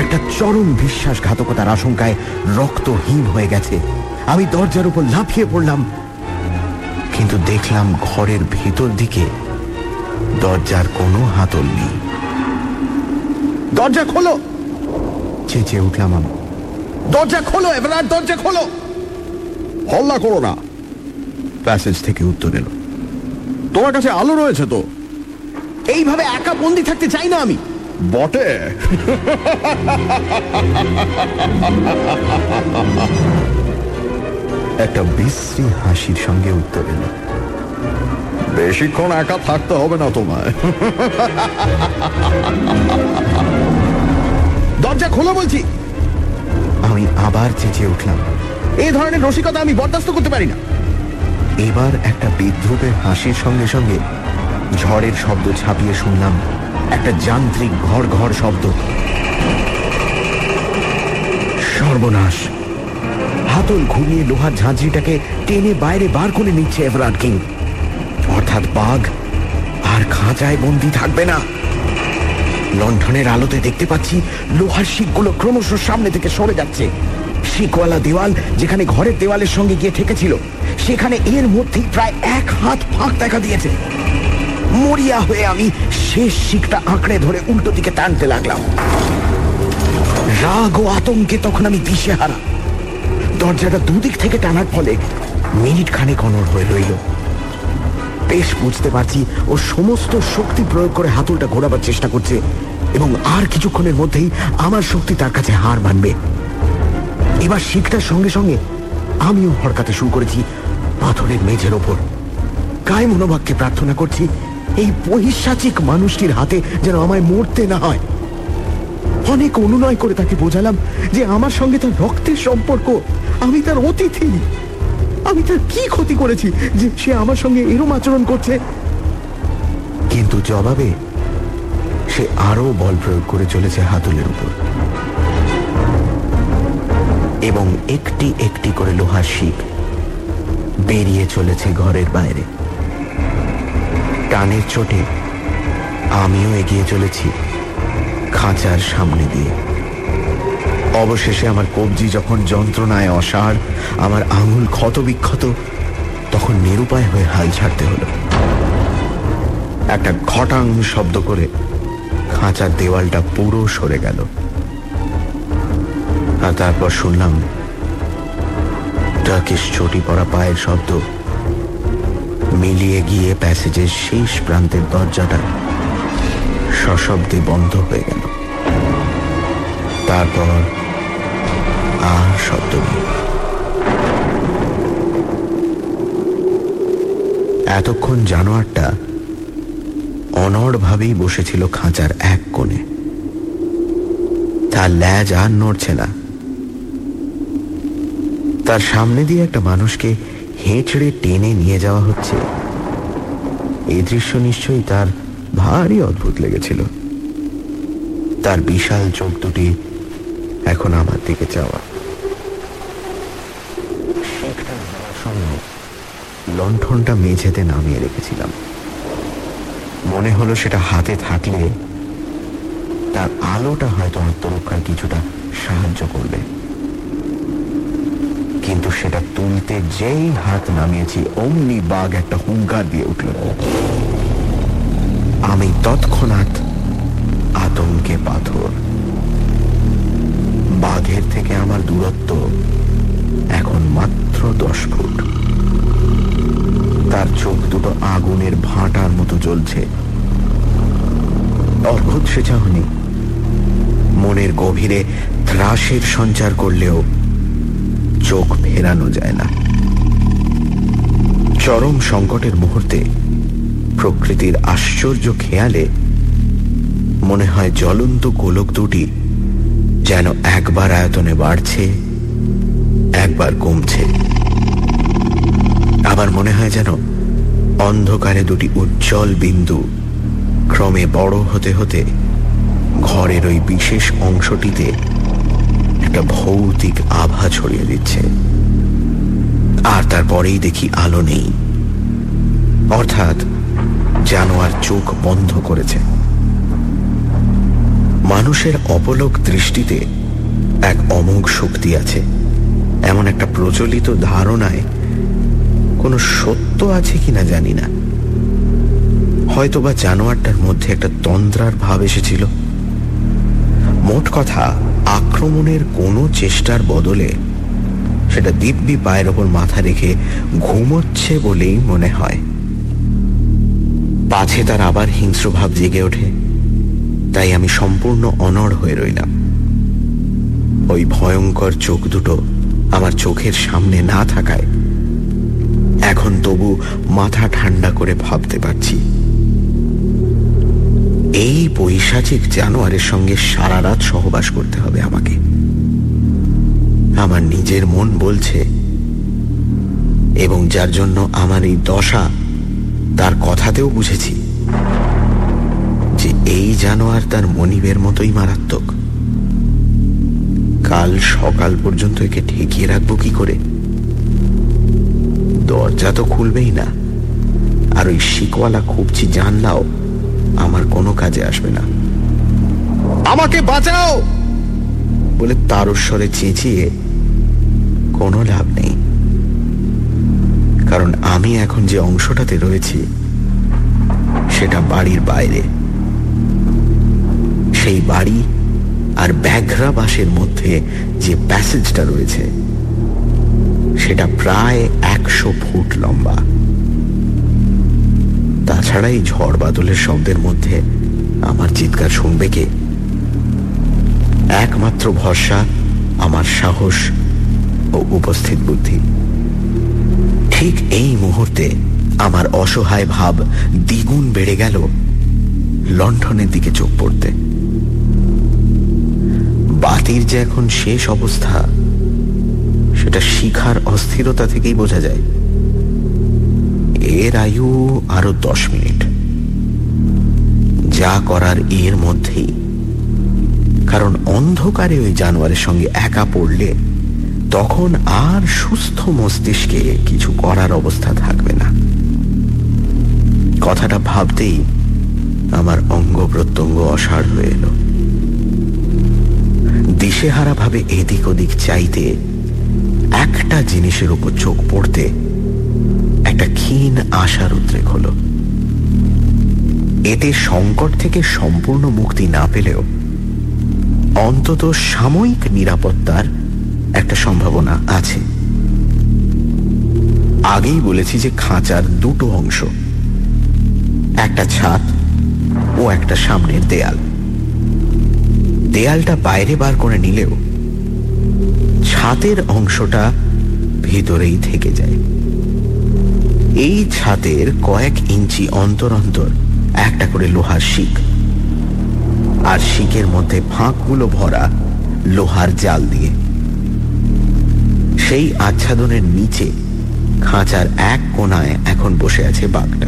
একটা চরম বিশ্বাসঘাতকতার আশঙ্কায় রক্তহীন হয়ে গেছে। আমি দরজার উপর লাফিয়ে পড়লাম, কিন্তু দেখলাম ঘরের ভেতর দিকে দরজার কোনো হাতল নেই। দরজা খোলো! চেঁচিয়ে উঠলাম আমি। দরজা খোলো এবার আর দরজা খোলো! হল্লা করো না! প্যাসেজ থেকে উত্তর এলো। তোমার কাছে আলো রয়েছে তো? এইভাবে একা বন্দি থাকতে চাই না আমি। বটে? একটা বিশ্রী হাসির সঙ্গে উত্তর এলো। বেশিক্ষণ একা থাকতে হবে না তোমায়। দরজা খোলো বলছি। আমি আবার চেঁচিয়ে উঠলাম। এই ধরনের রসিকতা আমি বরদাস্ত করতে পারি না। এবার একটা বিদ্রুপের হাসির সঙ্গে সঙ্গে ঝড়ের শব্দ ছাপিয়ে শুনলাম একটা যান্ত্রিক ঘর ঘর শব্দ। সর্বনাশ। হাতল ঘুরিয়ে লোহার ঝাঁঝরিটাকে টেনে বাইরে বার করে নিচ্ছে এভরার্ড কিং। অর্থাৎ বাঘ আর খাঁচায় বন্দি থাকবে না। লণ্ঠনের আলোতে দেখতে পাচ্ছি লোহার শিকগুলো ক্রমশ সামনে থেকে সরে যাচ্ছে। শিকওয়ালা দেওয়াল যেখানে ঘরের দেওয়ালের সঙ্গে গিয়ে ঠেকেছিল, সেখানে এর মধ্যেই প্রায় এক হাত ফাঁক দেখা দিয়েছে। মরিয়া হয়ে আমি শেষ শিকটা আঁকড়ে ধরে উল্টো দিকে টানতে লাগলাম। রাগ ও আতঙ্কে তখন আমি দিশেহারা দরজাটা দুদিক থেকে টানার ফলে মিনিট খানেক অনড় হয়ে রইল। বেশ বুঝতে পারছি ও সমস্ত শক্তি প্রয়োগ করে হাতুলটা ঘোরাবার চেষ্টা করছে এবং আর কিছুক্ষণের মধ্যেই আমার শক্তি তার কাছে হার মানবে। এবার শিখটার সঙ্গে সঙ্গে আমিও হড়কাতে শুরু করেছি পাথরের মেঝের ওপর। গায়ে মনোভাবকে প্রার্থনা করছি এই বহিঃসাচিক মানুষটির হাতে যেন আমায় মরতে না হয়। অনেক অনুনয় করে তাকে বোঝালাম যে আমার সঙ্গে তার রক্তের সম্পর্ক, আমি তার অতিথি। আমি তার কি ক্ষতি করেছি যে সে আমার সঙ্গে এরম আচরণ করছে? কিন্তু জবাবে সে আরও বল প্রয়োগ করে চলেছে হাতুলের উপর। এবং একটি একটি করে লোহার শিক বেরিয়ে চলেছে ঘরের বাইরে। টানের চোটে। আমিও এগিয়ে চলেছি খাঁচার সামনে দিয়ে। অবশেষে আমার কবজি যখন যন্ত্রণায় অসার আমার আঙুল ক্ষতবিক্ষত, তখন নিরুপায় হয়ে হাল ছাড়তে হলো। একটা ঘটাং শব্দ করে খাঁচার দেওয়ালটা পুরো সরে গেল। আর তারপর শুনলাম, টার্কিশ চটি পড়া পায়ের শব্দ মিলিয়ে গিয়ে প্যাসেজের শেষ প্রান্তের দরজাটা সশব্দে বন্ধ হয়ে গেল। তারপর আর শব্দ নেই। এতক্ষণ জানোয়ারটা অনড়ভাবেই বসেছিল খাঁচার এক কোণে। তার ল্যাজ আর নড়ছে না। তার সামনে দিয়ে একটা মানুষকে হেঁচড়ে টেনে নিয়ে যাওয়া হচ্ছে। এই দৃশ্য নিশ্চয়ই তার ভারী অদ্ভুত লেগেছিল। তার বিশাল চোখ দুটি এখন আমার দিকে চাওয়া। লণ্ঠনটা মেঝেতে নামিয়ে রেখেছিলাম। মনে হলো সেটা হাতে থাকলে তার আলোটা হয়তো আত্মরক্ষার কিছুটা সাহায্য করবে। কিন্তু সেটা তুলতে যেই হাত নামিয়েছি, অমনি বাঘ একটা হুঙ্কার দিয়ে উঠল। আমি তৎক্ষণাৎ আতঙ্কে পাথর। বাঘের থেকে আমার দূরত্ব এখন মাত্র দশ ফুট। তার চোখ দুটো আগুনের ভাঁটার মতো জ্বলছে। অদ্ভুত সে চাহনি মনের গভীরে ত্রাসের সঞ্চার করলেও চোখ ফেরানো যায় না। চরম সংকটের মুহূর্তে প্রকৃতির আশ্চর্য খেয়ালে মনে হয় জ্বলন্ত গোলক দুটি যেন একবার আয়তনে বাড়ছে, একবার কমছে। আবার মনে হয় যেন অন্ধকারে দুটি উজ্জ্বল বিন্দু ক্রমে বড় হতে হতে ঘরের ওই বিশেষ অংশটিতে একটা ভৌতিক আভা ছড়িয়ে দিচ্ছে। আর তারপরেই দেখি আলো নেই। অর্থাৎ জানোয়ার চোখ বন্ধ করেছে। মানুষের অপলক দৃষ্টিতে এক অমোঘ শক্তি আছে। এমন একটা প্রচলিত ধারণায় কোনো সত্য আছে কিনা জানি না। হয়তোবা জানোয়ারটার মধ্যে একটা তন্দ্রার ভাব এসেছিল। মোট কথা আক্রমণের কোনো চেষ্টার বদলে সেটা দিব্যি পায়ের ওপর মাথা রেখে ঘুমোচ্ছে বলেই মনে হয়। পাছে তার আবার হিংস্র ভাব জেগে ওঠে, তাই আমি সম্পূর্ণ অনড় হয়ে রইলাম। ওই ভয়ঙ্কর চোখ দুটো আমার চোখের সামনে না থাকায় এখন তবু মাথা ঠান্ডা করে ভাবতে পারছি। এই পৈশাচিক জানোয়ারের সঙ্গে সারা রাত সহবাস করতে হবে আমাকে। আমার নিজের মন বলছে, এবং যার জন্য আমার এই দশা তার কথাতেও বুঝেছি, যে এই জানোয়ার তার মনিবের মতোই মারাত্মক। কাল সকাল পর্যন্ত একে ঠেকিয়ে রাখব কি করে? দরজা তো খুলবেই না, আর ওই শিকওয়ালা খুবছি জানলাও আমার কোনো কাজে আসবে না। আমাকে বাঁচাও! বলে তারস্বরে চেঁচিয়ে কোনো লাভ নেই। কারণ আমি এখন যে অংশটাতে রয়েছি সেটা বাড়ির বাইরে। সেই বাড়ি আর ব্যাঘ্রা বাসের মধ্যে যে প্যাসেজটা রয়েছে সেটা প্রায় একশো ফুট লম্বা। তাছাড়া এই ঝড় বাদলের শব্দের মধ্যে আমার চিৎকার শুনবে কে? একমাত্র ভরসা, আমার সাহস ও উপস্থিত বুদ্ধি। ঠিক এই মুহূর্তে আমার অসহায় ভাব দ্বিগুণ বেড়ে গেল লণ্ঠনের দিকে চোখ পড়তে। বাতির যে এখন শেষ অবস্থা, সেটা শিখার অস্থিরতা থেকেই বোঝা যায়। এর আয়ু আরও দশ মিনিট। যা করার এর মধ্যেই। কারণ অন্ধকারে ওই জানোয়ারের সঙ্গে একা পড়লে তখন আর সুস্থ মস্তিষ্কে কিছু করার অবস্থা থাকবে না। কথাটা ভাবতেই আমার অঙ্গ প্রত্যঙ্গ অসাড় হয়ে এলো। দিশেহারা ভাবে এদিক ওদিক চাইতে একটা জিনিসের উপর চোখ পড়তে একটা ক্ষীণ আশার উদ্রেক হল। এতে সংকট থেকে সম্পূর্ণ মুক্তি না পেলেও অন্তত সাময়িক নিরাপত্তার একটা সম্ভাবনা আছে। আগেই বলেছি যে খাঁচার দুটো অংশ, একটা ছাদ ও একটা সামনের দেয়াল। দেয়ালটা বাইরে বার করে নিলেও ছাদের অংশটা ভেতরেই থেকে যায়। এই ছাদের কয়েক ইঞ্চি অন্তর অন্তর একটা করে লোহার শিক। আর শিকের মধ্যে ফাঁকগুলো ভরা লোহার জাল দিয়ে। সেই আচ্ছাদনের নিচে খাঁচার এক কোনায় এখন বসে আছে বাঘটা।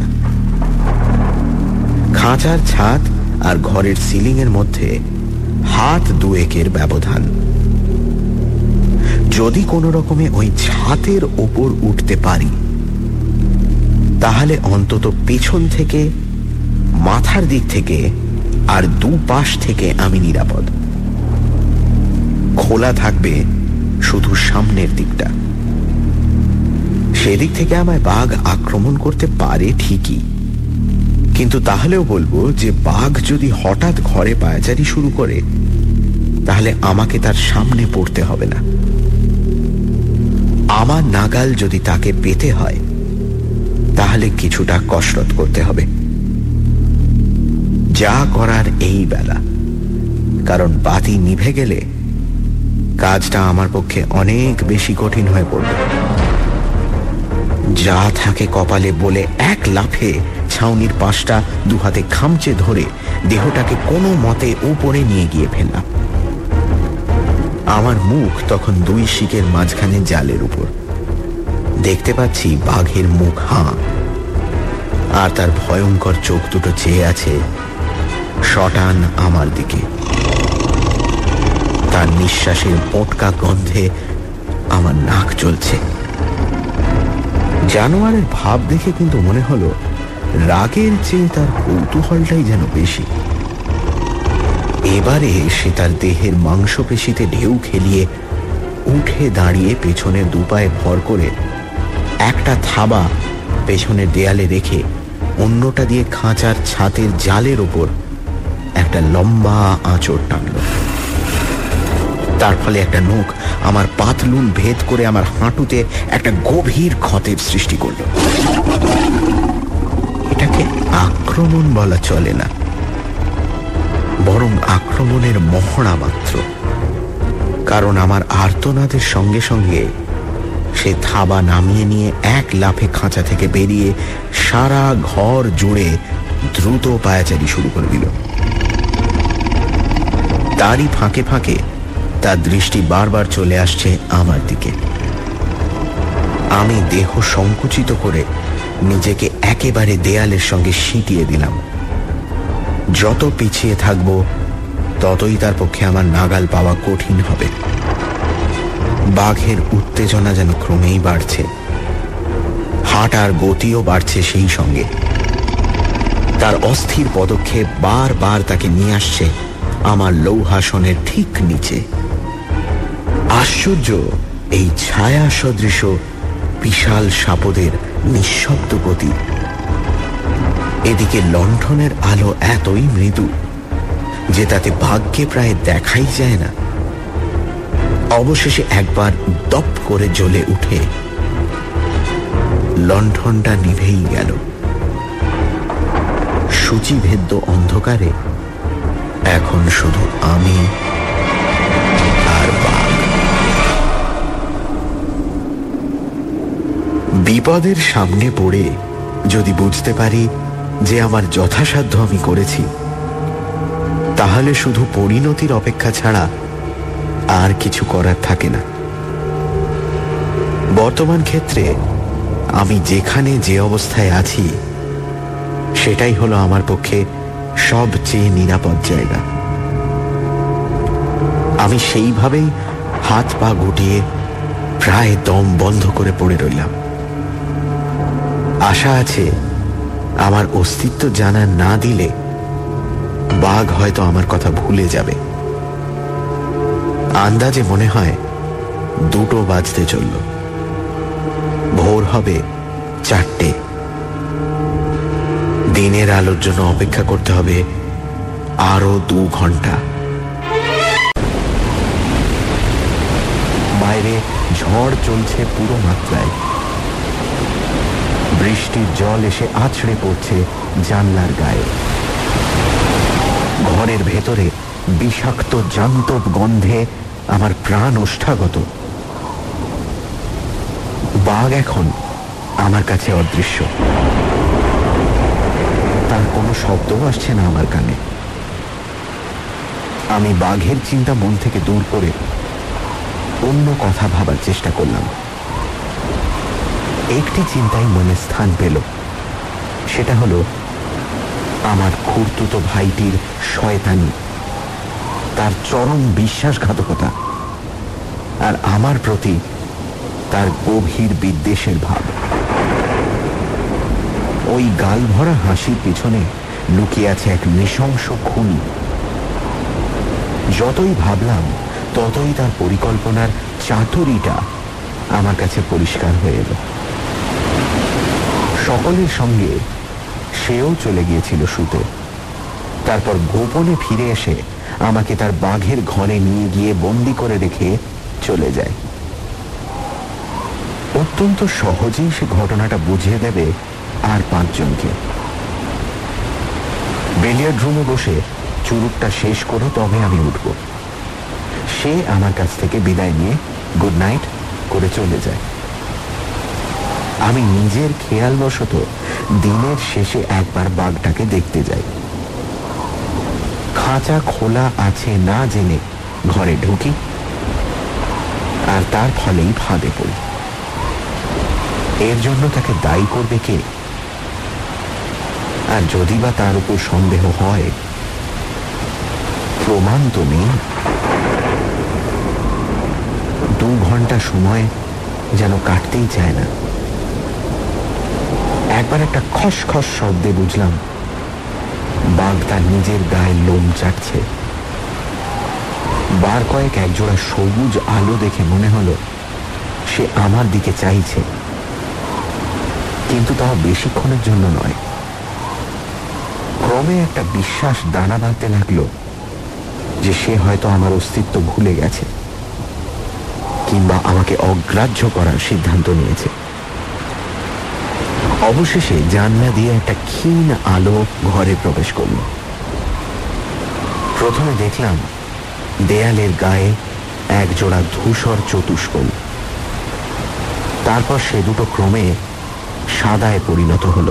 খাঁচার ছাদ আর ঘরের সিলিংয়ের মধ্যে হাত দুয়েকের ব্যবধান। যদি কোনো রকমে ওই ছাতের ওপর উঠতে পারি তাহলে অন্তত পেছন থেকে, মাথার দিক থেকে আর দু পাশ থেকে আমি নিরাপদ। খোলা থাকবে শুধু সামনের দিকটা। সেদিক থেকে আমায় বাঘ আক্রমণ করতে পারে ঠিকই। কিন্তু তাহলেও বলব যে বাঘ যদি হঠাৎ ঘরে পায়াচারি শুরু করে, তাহলে আমাকে তার সামনে পড়তে হবে না। আমার নাগাল যদি তাকে পেতে হয় তাহলে কিছুটা কসরত করতে হবে। যা করার এই বেলা। কারণ বাতি নিভে গেলে কাজটা আমার পক্ষে অনেক বেশি কঠিন হয়ে পড়বে। যা থাকে কপালে বলে এক লাফে ছাউনির পাশটা দুহাতে খামচে ধরে দেহটাকে কোনো মতে উপরে নিয়ে গিয়ে ফেললাম। আমার মুখ তখন দুই শিকের মাঝখানে জালের উপর। দেখতে পাচ্ছি বাঘের মুখ হাঁ। আর তার ভয়ঙ্কর চোখ দুটো চেয়ে আছে শটান আমার দিকে। তার নিঃশ্বাসের পটকা গন্ধে আমার নাক চলছে জানোয়ারের ভাব দেখে কিন্তু মনে হলো রাগের চেয়ে তার কৌতূহলটাই যেন বেশি। এবারে সে তার দেহের মাংসপেশিতে ঢেউ খেলিয়ে উঠে দাঁড়িয়ে পেছনে দুপায়ে ভর করে একটা থাবা পেছনের দেয়ালে রেখে অন্যটা দিয়ে খাঁচার ছাতের জালের ওপর একটা লম্বা আঁচড় টানল। তার ফলে একটা নখ আমার পাতলুন ভেদ করে আমার হাঁটুতে একটা গভীর ক্ষতের সৃষ্টি করল। এটাকে আক্রমণ বলা চলে না। বরং আক্রমণের মহড়া মাত্র। কারণ আমার আর্তনাদের সঙ্গে সঙ্গে সে থাবা নামিয়ে নিয়ে এক লাফে খাঁচা থেকে বেরিয়ে সারা ঘর জুড়ে দ্রুত পায়াচারি শুরু করে দিল। তারই ফাঁকে ফাঁকে তার দৃষ্টি বারবার চলে আসছে আমার দিকে। আমি দেহ সংকুচিত করে নিজেকে একেবারে দেয়ালের সঙ্গে সিটিয়ে দিলাম। যত পিছিয়ে থাকব, ততই তার পক্ষে আমার নাগাল পাওয়া কঠিন হবে। বাঘের উত্তেজনা যেন ক্রমেই বাড়ছে। হাঁটার গতিও বাড়ছে সেই সঙ্গে। তার অস্থির পদক্ষেপ বারবার তাকে নিয়ে আসছে আমার লৌহাসনের ঠিক নিচে। আশ্চর্য, এই ছায়া সদৃশ বিশাল সাপদের নিঃশব্দ গতি। এদিকে লণ্ঠনের আলো এতই মৃদু যে তাতে ভাগ্যে প্রায় দেখাই যায় না। অবশেষে একবার দপ করে জ্বলে উঠে লণ্ঠনটা নিভেই গেল। সূচিভেদ্য অন্ধকারে এখন শুধু আমি আর বিপদের সামনে পড়ে যদি বুঝতে পারি যে আমার যথাসাধ্য আমি করেছি, তাহলে শুধু পরিণতির অপেক্ষা ছাড়া আর কিছু করার থাকে না। বর্তমান ক্ষেত্রে আমি যেখানে যে অবস্থায় আছি, সেটাই হলো আমার পক্ষে সবচেয়ে নিরাপদ জায়গা। আমি সেইভাবেই হাত পা গুটিয়ে প্রায় দম বন্ধ করে পড়ে রইলাম। আশা আছে আমার অস্তিত্ব জানা না দিলে বাঘ হয়তো আমার কথা ভুলে যাবে। আন্দাজে মনে হয় দুটো বাজতে চলল। ভোর হবে চারটে। দিনের আলোর জন্য অপেক্ষা করতে হবে আরও দু ঘণ্টা। বাইরে ঝড় চলছে পুরো মাত্রায়। বৃষ্টির জল এসে আছড়ে পড়ছে জানলার গায়ে। ঘরের ভেতরে বিষাক্ত জান্তব গন্ধে আমার প্রাণ ওষ্ঠাগত। বাঘ এখন আমার কাছে অদৃশ্য। তার কোনো শব্দও আসছে না আমার কানে। আমি বাঘের চিন্তা মন থেকে দূর করে অন্য কথা ভাবার চেষ্টা করলাম। একটি চিন্তাই মনে স্থান পেল। সেটা হলো, আমার খুর্তুতো ভাইটির শয়তানি। তার চরম বিশ্বাসঘাতকতা আর আমার প্রতি তার গভীর বিদ্বেষের ভাব। ওই গাল ভরা হাসির পিছনে লুকিয়ে আছে এক নৃশংস খুনি। যতই ভাবলাম, ততই তার পরিকল্পনার চাতুরিটা আমার কাছে পরিষ্কার হয়ে এলো। সকলের সঙ্গে সেও চলে গিয়েছিল শুতে। তারপর গোপনে ফিরে এসে আমাকে তার বাঘের ঘরে নিয়ে গিয়ে বন্দি করে রেখে চলে যায়। অত্যন্ত সহজেই সে ঘটনাটা বুঝিয়ে দেবে আর পাঁচজনকে। বেলিয়ার্ড রুমে বসে চুরুটটা শেষ করো, তবে আমি উঠব। সে আমার কাছ থেকে বিদায় নিয়ে গুড নাইট করে চলে যায়। আমি নিজের খেয়াল বশত দিনের শেষে একবার বাঘটাকে দেখতে যাই। খাঁচা খোলা আছে না জেনে ঘরে ঢুকি। আর তার ফলেই ফাঁদে পড়ি। এর জন্য তাকে দায়ী করবে কে? আর যদি বা তার উপর সন্দেহ হয়, প্রমাণ তো নেই। দু ঘণ্টা সময় যেন কাটতেই চায় না। একবার একটা খসখস শব্দে বুঝলাম বাঘ তার নিজের গায়ে লোম চাটছে। বার কয়েক একজোড়া সবুজ আলো দেখে মনে হলো, সে আমার দিকে চাইছে। কিন্তু তাও বেশিক্ষণের জন্য নয়। ক্রমে একটা বিশ্বাস দানা বাঁধতে লাগল যে সে হয়তো আমার অস্তিত্ব ভুলে গেছে, কিংবা আমাকে অগ্রাহ্য করার সিদ্ধান্ত নিয়েছে। অবশেষে জানলা দিয়ে একটা ক্ষীণ আলো ঘরে প্রবেশ করল। প্রথমে দেখলাম দেয়ালের গায়ে এক জোড়া ধূসর চতুষ্কোণ। তারপর সে দুটো ক্রমে সাদায় পরিণত হল।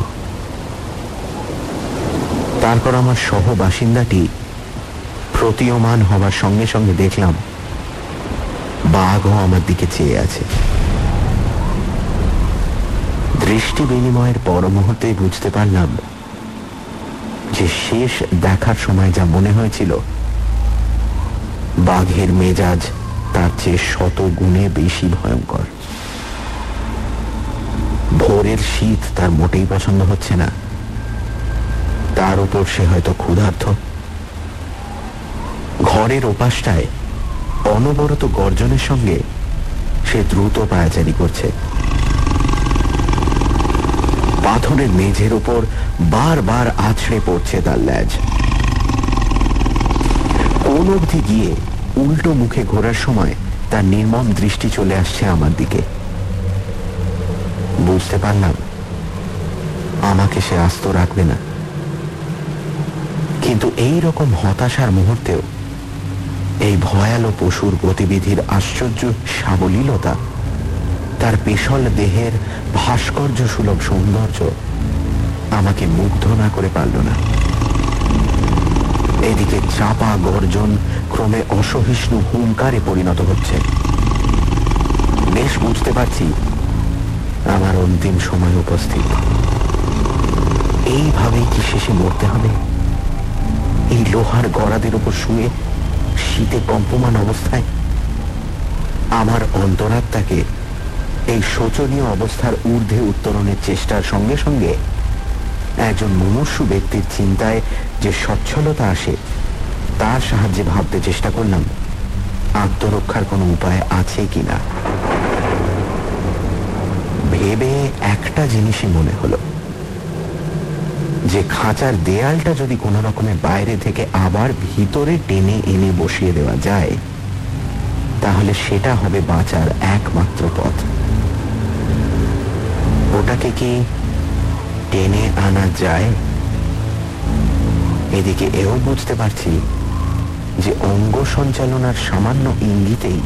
তারপর আমার সহ বাসিন্দাটি প্রতীয়মান হবার সঙ্গে সঙ্গে দেখলাম বাঘও আমার দিকে চেয়ে আছে। দৃষ্টি বিনিময়ের পর মুহূর্তে বুঝতে পারলাম যে শেষ দেখার সময় যা মনে হয়েছিল, বাঘের মেজাজ তার চেয়ে শত গুণে বেশি ভয়ঙ্কর। ভোরের শীত তার মোটেই পছন্দ হচ্ছে না। তার উপর সে হয়তো ক্ষুধার্থ ঘরের ওপাশটায় অনবরত গর্জনের সঙ্গে সে দ্রুত পায়াচারি করছে। পাথরের মেঝের ওপর বারবার আছড়ে পড়ছে তার ল্যাজ। কোন অবধি গিয়ে উল্টো মুখে ঘোরার সময় তার নির্মম দৃষ্টি চলে আসছে আমার দিকে। বুঝতে পারলাম, আমাকে সে আস্ত রাখবে না। কিন্তু এই রকম হতাশার মুহূর্তেও এই ভয়ালো পশুর গতিবিধির আশ্চর্য সাবলীলতা তার পেশল দেহের ভাস্কর্য সুলভ সৌন্দর্য আমাকে মুগ্ধ না করে পারল না। এদিকে চাপা গর্জন ক্রমে অসহিষ্ণু হুঙ্কারে পরিণত হচ্ছে। বেশ বুঝতে পারছি আমার অন্তিম সময় উপস্থিত। এইভাবেই কি শেষে মরতে হবে? এই লোহার গড়াদের উপর শুয়ে শীতে কম্পমান অবস্থায় আমার অন্তরাত্মাকে এই শোচনীয় অবস্থার ঊর্ধ্বে উত্তরণের চেষ্টার সঙ্গে সঙ্গে একজন মুমূর্ষু ব্যক্তির চিন্তায় যে সচ্ছলতা আসে, তার সাহায্যে ভাবতে চেষ্টা করলাম, আত্মরক্ষার কোনো উপায় আছে কিনা। ভেবে একটা জিনিসই মনে হলো, যে খাঁচার দেয়ালটা যদি কোনো রকমের বাইরে থেকে আবার ভিতরে টেনে এনে বসিয়ে দেওয়া যায়, তাহলে সেটা হবে বাঁচার একমাত্র পথ। ওটাকে কি টেনে আনা যায়? এদিকে এও বুঝতে পারছি যে অঙ্গ সঞ্চালনার সামান্য ইঙ্গিতেই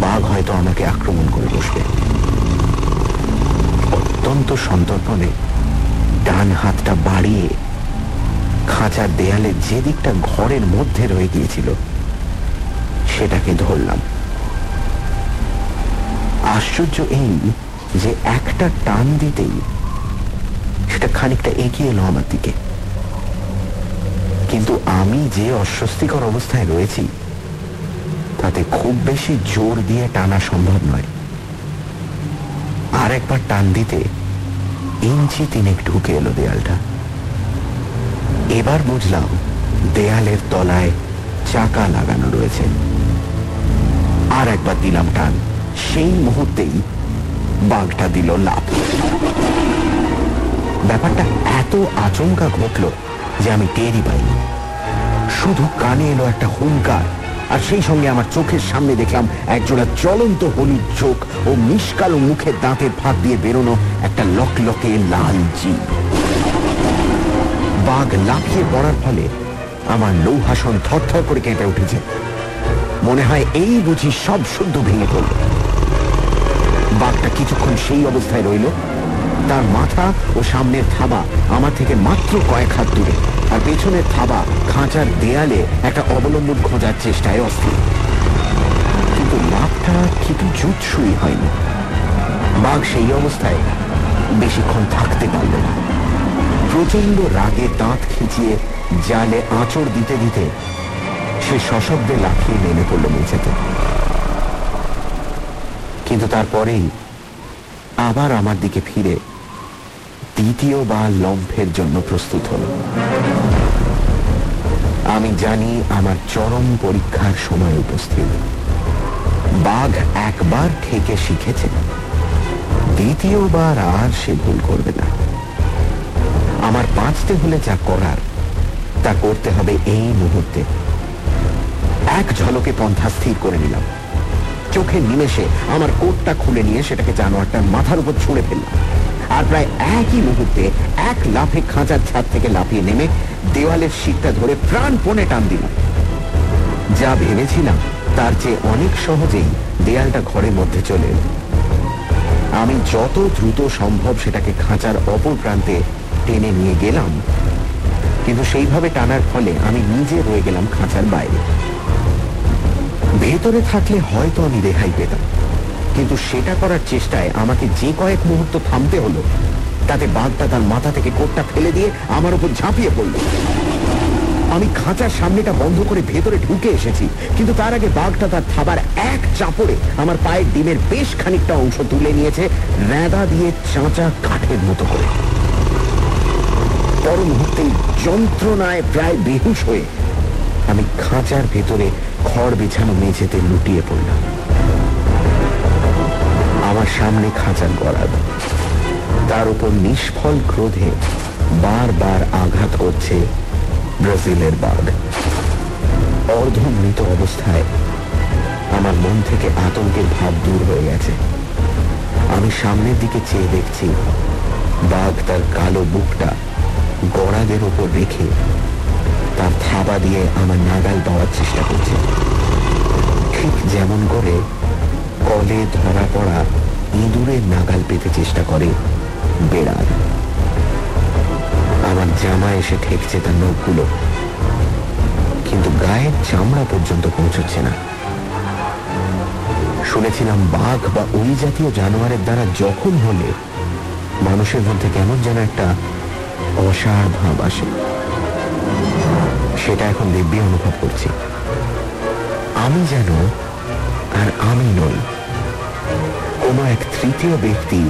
বাঘ হয়তো আমাকে আক্রমণ করে বসবে। অত্যন্ত সন্তর্পণে ডান হাতটা বাড়িয়ে খাঁচার দেয়ালে যে দিকটা ঘরের মধ্যে রয়ে গিয়েছিল, সেটাকে ধরলাম। আশ্চর্য এই যে একটা টান দিতেই সেটা খানিকটা এগিয়ে এলো আমার দিকে। কিন্তু আমি যে অস্বস্তিকর অবস্থায় রয়েছি, তাতে খুব বেশি জোর দিয়ে টানা সম্ভব নয়। আর একবার টান দিতে ইঞ্চি তিনেক ঢুকে এলো দেয়ালটা। এবার বুঝলাম দেয়ালের তলায় চাকা লাগানো রয়েছে। আর একবার দিলাম টান। সেই মুহূর্তেই বাঘটা দিল লাভ ব্যাপারটা এত আচমকা ঘটল যে আমি টেরই পাইনি। শুধু কানে এলো একটা হুঙ্কার, আর সেই সঙ্গে আমার চোখের সামনে দেখলাম একজোড়া জ্বলন্ত হলুদ চোখ ও মিসকাল মুখের দাঁতের ফাঁক দিয়ে বেরোনো একটা লকলকে লাল জিভ বাঘ লাফিয়ে পড়ার ফলে আমার লৌহাসন থরথর করে কেঁপে উঠেছে। মনে হয় এই বুঝি সব শুদ্ধ ভেঙে পড়ল। বাঘটা কিছুক্ষণ সেই অবস্থায় রইল। তার মাথা ও সামনের থাবা আমার থেকে মাত্র কয়েক হাত দূরে। আর পেছনের থাবা খাঁচার দেয়ালে একটা অবলম্বন খোঁজার চেষ্টায় অস্থির। কিন্তু লাভটা ঠিক জুৎসুই হয়নি। বাঘ সেই অবস্থায় বেশিক্ষণ থাকতে পারল না। প্রচণ্ড রাগে দাঁত খিচিয়ে জালে আঁচড় দিতে দিতে সে সশব্দে লাফিয়ে নেমে পড়ল মেঝেতে কিন্তু তারপরেই আবার আমার দিকে ফিরে দ্বিতীয়বার লম্ফের জন্য প্রস্তুত হল। আমি জানি আমার চরম পরীক্ষার সময় উপস্থিত। বাঘ একবার ঠেকে শিখেছে। দ্বিতীয়বার আর সে ভুল করবে না। আমার বাঁচতে হলে যা করার, তা করতে হবে এই মুহূর্তে। এক ঝলকে পন্থা স্থির করে নিলাম। চোখে নিমেষে আমার কোটটা খুলে নিয়ে সেটাকে জানোয়ারটার মাথার উপর ছুঁড়ে ফেললাম। আর প্রায় একই মুহূর্তে এক লাফে খাঁচার ছাদ থেকে লাফিয়ে নেমে দেওয়ালের শিকটা ধরে প্রাণপণে টান দিলাম। যা ভেবেছিলাম তার চেয়ে অনেক সহজেই দেয়ালটা ঘরের মধ্যে চলে এলো। আমি যত দ্রুত সম্ভব সেটাকে খাঁচার অপর প্রান্তে টেনে নিয়ে গেলাম। কিন্তু সেইভাবে টানার ফলে আমি নিজে রয়ে গেলাম খাঁচার বাইরে। ভেতরে থাকলে হয়তো আমি রেহাই পেতাম। কিন্তু সেটা করার চেষ্টায় আমাকে যে কয়েক মুহূর্ত থামতে হলো, তাতে বাঘটা তার মাথা থেকে কোটটা ফেলে দিয়ে আমার উপর ঝাঁপিয়ে পড়ল। আমি খাঁচার সামনেটা বন্ধ করে ভেতরে ঢুকে এসেছি, কিন্তু তার আগে বাঘটা তার থাবার এক চাপড়ে আমার পায়ের ডিমের বেশ খানিকটা অংশ তুলে নিয়েছে রেঁদা দিয়ে চাঁচা কাঠের মতো করে। পর মুহূর্তেই যন্ত্রণায় প্রায় বেহুশ হয়ে আমি খাঁচার ভেতরে খড় বিছানো মেঝেতে লুটিয়ে পড়লাম। আমার সামনে খাঁচার গড়াদ তার উপর নিষ্ফল ক্রোধে বারবার আঘাত করছে ব্রাজিলের বাঘ। অর্ধমৃত অবস্থায় আমার মন থেকে আতঙ্কের ভাব দূর হয়ে গেছে। আমি সামনের দিকে চেয়ে দেখছি, বাঘ তার কালো বুকটা গড়াদের উপর রেখে তার থাবা দিয়ে আমার নাগাল পাওয়ার চেষ্টা করছে। ঠিক যেমন করে কলে ধরা পড়া ইঁদুরের নাগাল পেতে চেষ্টা করে বেড়াল। আমার জামা এসে ঠেকছে তার নখগুলো। কিন্তু গায়ের চামড়া পর্যন্ত পৌঁছচ্ছে না। শুনেছিলাম বাঘ বা ওই জাতীয় জানোয়ারের দ্বারা যখন হলে মানুষের মধ্যে কেমন যেন একটা অসাড় ভাব আসে। সেটা এখন দিব্যি অনুভব করছি। আমি যেন আর আমি নই। কোনো এক তৃতীয় ব্যক্তি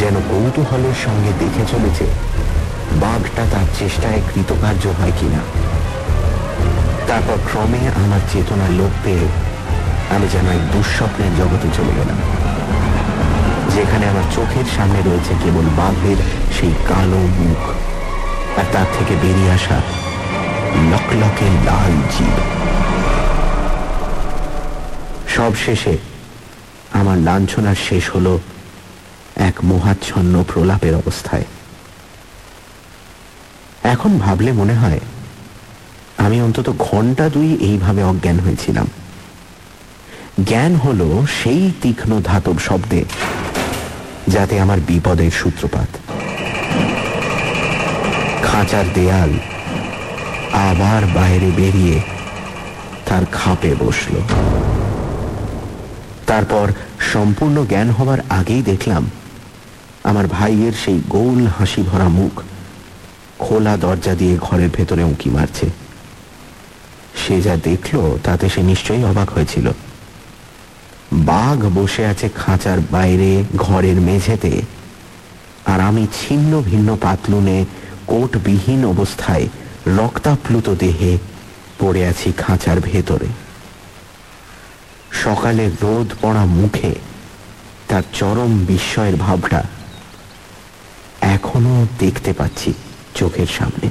যেন কৌতূহলের সঙ্গে দেখে চলেছে, বাঘটা তার চেষ্টায় কৃতকার্য হয় কিনা। তারপর ক্রমে আমার চেতনা লোপ পেয়ে আমি যেন এক দুঃস্বপ্নের জগতে চলে গেলাম, যেখানে আমার চোখের সামনে রয়েছে কেবল বাঘের সেই কালো মুখ আর তার থেকে বেরিয়ে আসা লকলকে লাল জীব। সব শেষে আমার লাঞ্ছনার শেষ হলো এক মোহাচ্ছন্ন প্রলাপের অবস্থায়। এখন ভাবলে মনে হয়, আমি অন্তত ঘণ্টা দুই এইভাবে অজ্ঞান হয়েছিলাম। জ্ঞান হলো সেই তীক্ষ্ণ ধাতব শব্দে, যাতে আমার বিপদের সূত্রপাত। খাঁচার দেয়াল আবার বাইরে বেরিয়ে তার খাপে বসল। তারপর সম্পূর্ণ জ্ঞান হবার আগেই দেখলাম আমার ভাইয়ের সেই গোল হাসি ভরা মুখ খোলা দরজা দিয়ে ঘরের ভেতরে উঁকি মারছে। সে যা দেখল, তাতে সে নিশ্চয়ই অবাক হয়েছিল। বাঘ বসে আছে খাঁচার বাইরে ঘরের মেঝেতে আর আমি ছিন্ন ভিন্ন পাতলুনে কোটবিহীন অবস্থায় রক্তাপ্লুত দেহে পড়ে আছি খাঁচার ভেতরে। সকালে রোদ পড়া মুখে তার চরম বিস্ময়ের ভাবটা এখনও দেখতে পাচ্ছি চোখের সামনে।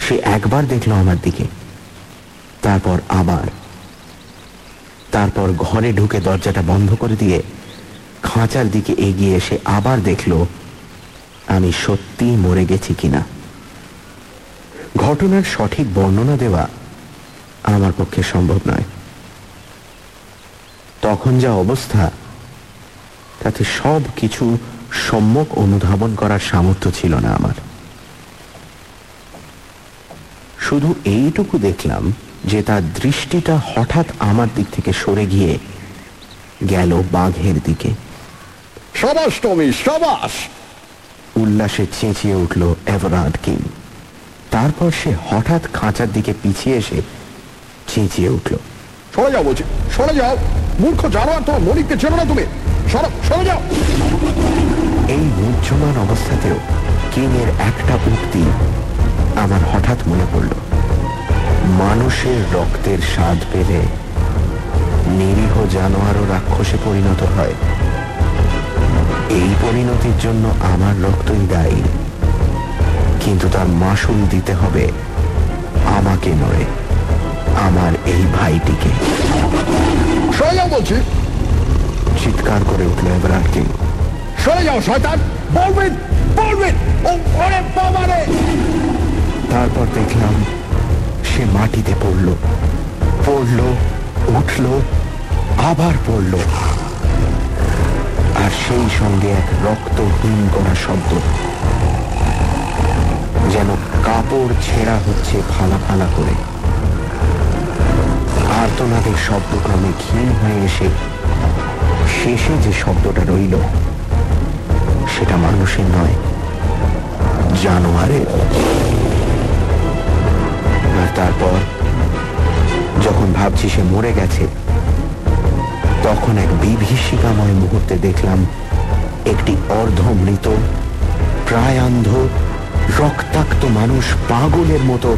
সে একবার দেখল আমার দিকে, তারপর আবার, তারপর ঘরে ঢুকে দরজাটা বন্ধ করে দিয়ে খাঁচার দিকে এগিয়ে এসে আবার দেখল, আমি সত্যিই মরে গেছি কিনা। ঘটনার সঠিক বর্ণনা দেওয়া আমার পক্ষে সম্ভব নয়। তখন যা অবস্থা তাতে সব কিছু সম্যক অনুধাবন করার সামর্থ্য ছিল না আমার। শুধু এইটুকু দেখলাম যে তার দৃষ্টিটা হঠাৎ আমার দিক থেকে সরে গিয়ে গেল বাঘের দিকে। সাবাস টমি সাবাস! উল্লাসে চেঁচিয়ে উঠল এভারার্ড কিং। তারপর সে হঠাৎ খাঁচার দিকে পিছিয়ে এসে চেঁচিয়ে উঠল। সরে যাও বলছি সরে যাও। মূর্খ জানো আর তোমার মনিককে চেনো না তুমি। সরো সরে যাও। এই মূর্ছমান অবস্থাতেও কিংয়ের একটা উক্তি আমার হঠাৎ মনে পড়ল। মানুষের রক্তের স্বাদ পেলে নিরীহ জানোয়ারও রাক্ষসে পরিণত হয়। এই পরিণতির জন্য আমার রক্তই দায়ী। কিন্তু তার মাসুল দিতে হবে আমাকে নয় আমার এই ভাইটিকে। বলছি। চিৎকার করে উঠল এবার কিং সরে যাও শয়তান। বলবেন বলবেন। ওরে বাবা রে তারপর দেখলাম সে মাটিতে পড়ল। পড়ল উঠল আবার পড়ল। আর সেই সঙ্গে এক রক্তহীন করা শব্দ। যেন কাপড় ছেঁড়া হচ্ছে ফালা ফালা করে। আর্তনাদের শব্দক্রমে ক্ষীণ হয়ে এসে শেষে যে শব্দটা রইল, সেটা মানুষের নয়, জানোয়ারের। আর তারপর, যখন ভাবছি সে মরে গেছে, তখন এক বিভীষিকাময় মুহূর্তে দেখলাম একটি অর্ধমৃত প্রায় অন্ধ রক্তাক্ত মানুষ পাগলের মতো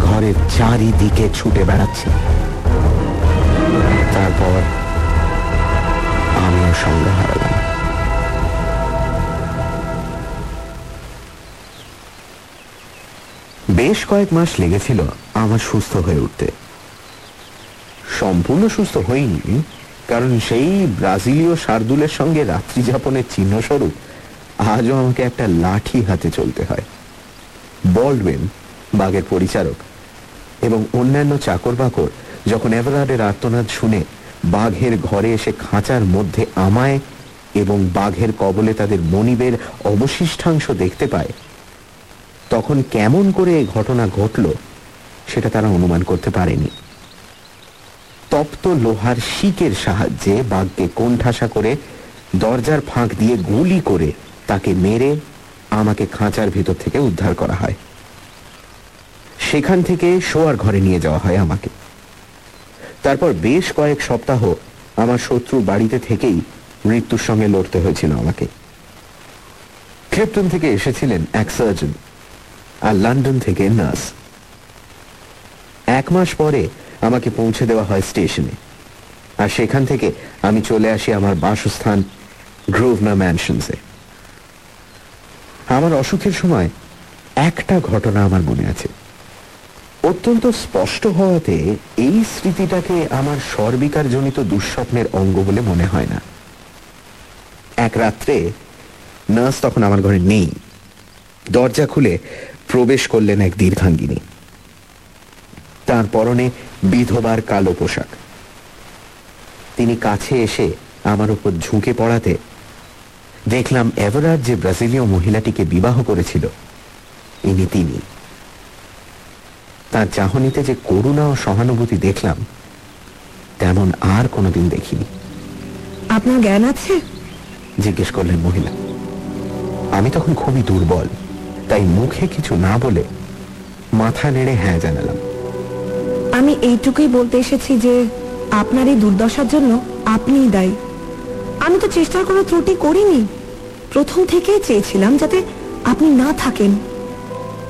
ঘরের চারিদিকে ছুটে বেড়াচ্ছে। তারপর আমিও সঙ্গে হারালাম। বেশ কয়েক মাস লেগেছিল আমার সুস্থ হয়ে উঠতে। সম্পূর্ণ সুস্থ হইনি, কারণ সেই ব্রাজিলীয় শার্দুলের সঙ্গে রাত্রি যাপনের চিহ্নস্বরূপ আজও আমাকে একটা লাঠি হাতে চলতে হয়। বল্ডওয়েন বাঘের পরিচারক, এবং অন্যান্য চাকর বাকর যখন এভারার্ডের আর্তনাদ শুনে বাঘের ঘরে এসে খাঁচার মধ্যে আমায় এবং বাঘের কবলে তাদের মনিবের অবশিষ্টাংশ দেখতে পায়, তখন কেমন করে এই ঘটনা ঘটল সেটা তারা অনুমান করতে পারেনি। তপ্ত লোহার শিকের সাহায্যে বাঘকে কোণঠাসা করে দরজার ফাঁক দিয়ে গুলি করে তাকে মেরে আমাকে খাঁচার ভিতর থেকে উদ্ধার করা হয়। সেখান থেকে শোয়ার ঘরে নিয়ে যাওয়া হয় আমাকে। তারপর বেশ কয়েক সপ্তাহ আমার শত্রু বাড়িতে থেকেই মৃত্যুর সঙ্গে লড়তে হয়েছিল আমাকে। ক্লিপ্টন থেকে এসেছিলেন এক সার্জন আর লন্ডন থেকে নার্স। এক মাস পরে আমাকে পৌঁছে দেওয়া হয় স্টেশনে। আর সেখান থেকে আমি চলে আসি আমার বাসস্থান গ্রোভনা ম্যানশনসে। আমার অসুখের সময় একটা ঘটনা আমার মনে আছে। অত্যন্ত স্পষ্ট হওয়াতে এই স্মৃতিটাকে আমার সর্বিকার জনিত দুঃস্বপ্নের অঙ্গ বলে মনে হয় না। এক রাত্রে নার্স তখন আমার ঘরে নেই। দরজা খুলে প্রবেশ করলেন এক দীর্ঘাঙ্গিনী। তার পরনে বিধবার কালো পোশাক। তিনি কাছে এসে আমার উপর ঝুঁকে পড়াতে দেখলাম এভারার যে ব্রাজিলীয় মহিলাটিকে বিবাহ করেছিল। ইনি তিনি। তার চাহনিতে যে করুণা ও সহানুভূতি দেখলাম তেমন আর কোনোদিন দেখিনি। আপনার জ্ঞান আছে? জিজ্ঞেস করলেন মহিলা। আমি তখন খুবই দুর্বল তাই মুখে কিছু না বলে মাথা নেড়ে হ্যাঁ জানালাম। আমি এইটুকুই বলতে এসেছি যে আপনার এই দুর্দশার জন্য আপনিই দায়ী। আমি তো চেষ্টার কোনো ত্রুটি করিনি। প্রথম থেকেই চেয়েছিলাম যাতে আপনি না থাকেন।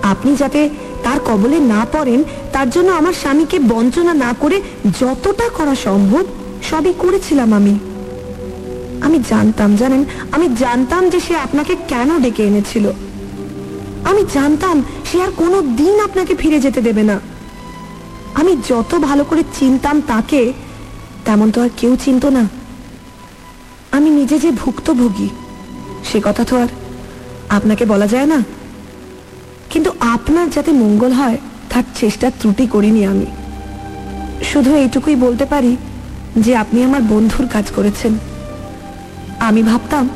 আপনি যাতে তার কবলে না পড়েন, তার জন্য আমার স্বামীকে বঞ্চনা না করে যতটা করা সম্ভব সবই করেছিলাম আমি। আমি জানতাম, জানেন, আমি জানতাম যে সে আপনাকে কেন ডেকে এনেছিল। আমি জানতাম সে আর কোনো দিন আপনাকে ফিরে যেতে দেবে না। আমি যত ভালো করে চিনতাম তাকে, তেমন তো আর কেউ চিনতো না। আমি নিজে যে ভুক্তভোগী, সে কথা তো আর আপনাকে বলা যায় না। কিন্তু আপনার যাতে মঙ্গল হয়, তার চেষ্টা ত্রুটি করিনি আমি। শুধু এইটুকুই বলতে পারি যে আপনি আমার বন্ধুর কাজ করেছেন। আমি ভাবতাম,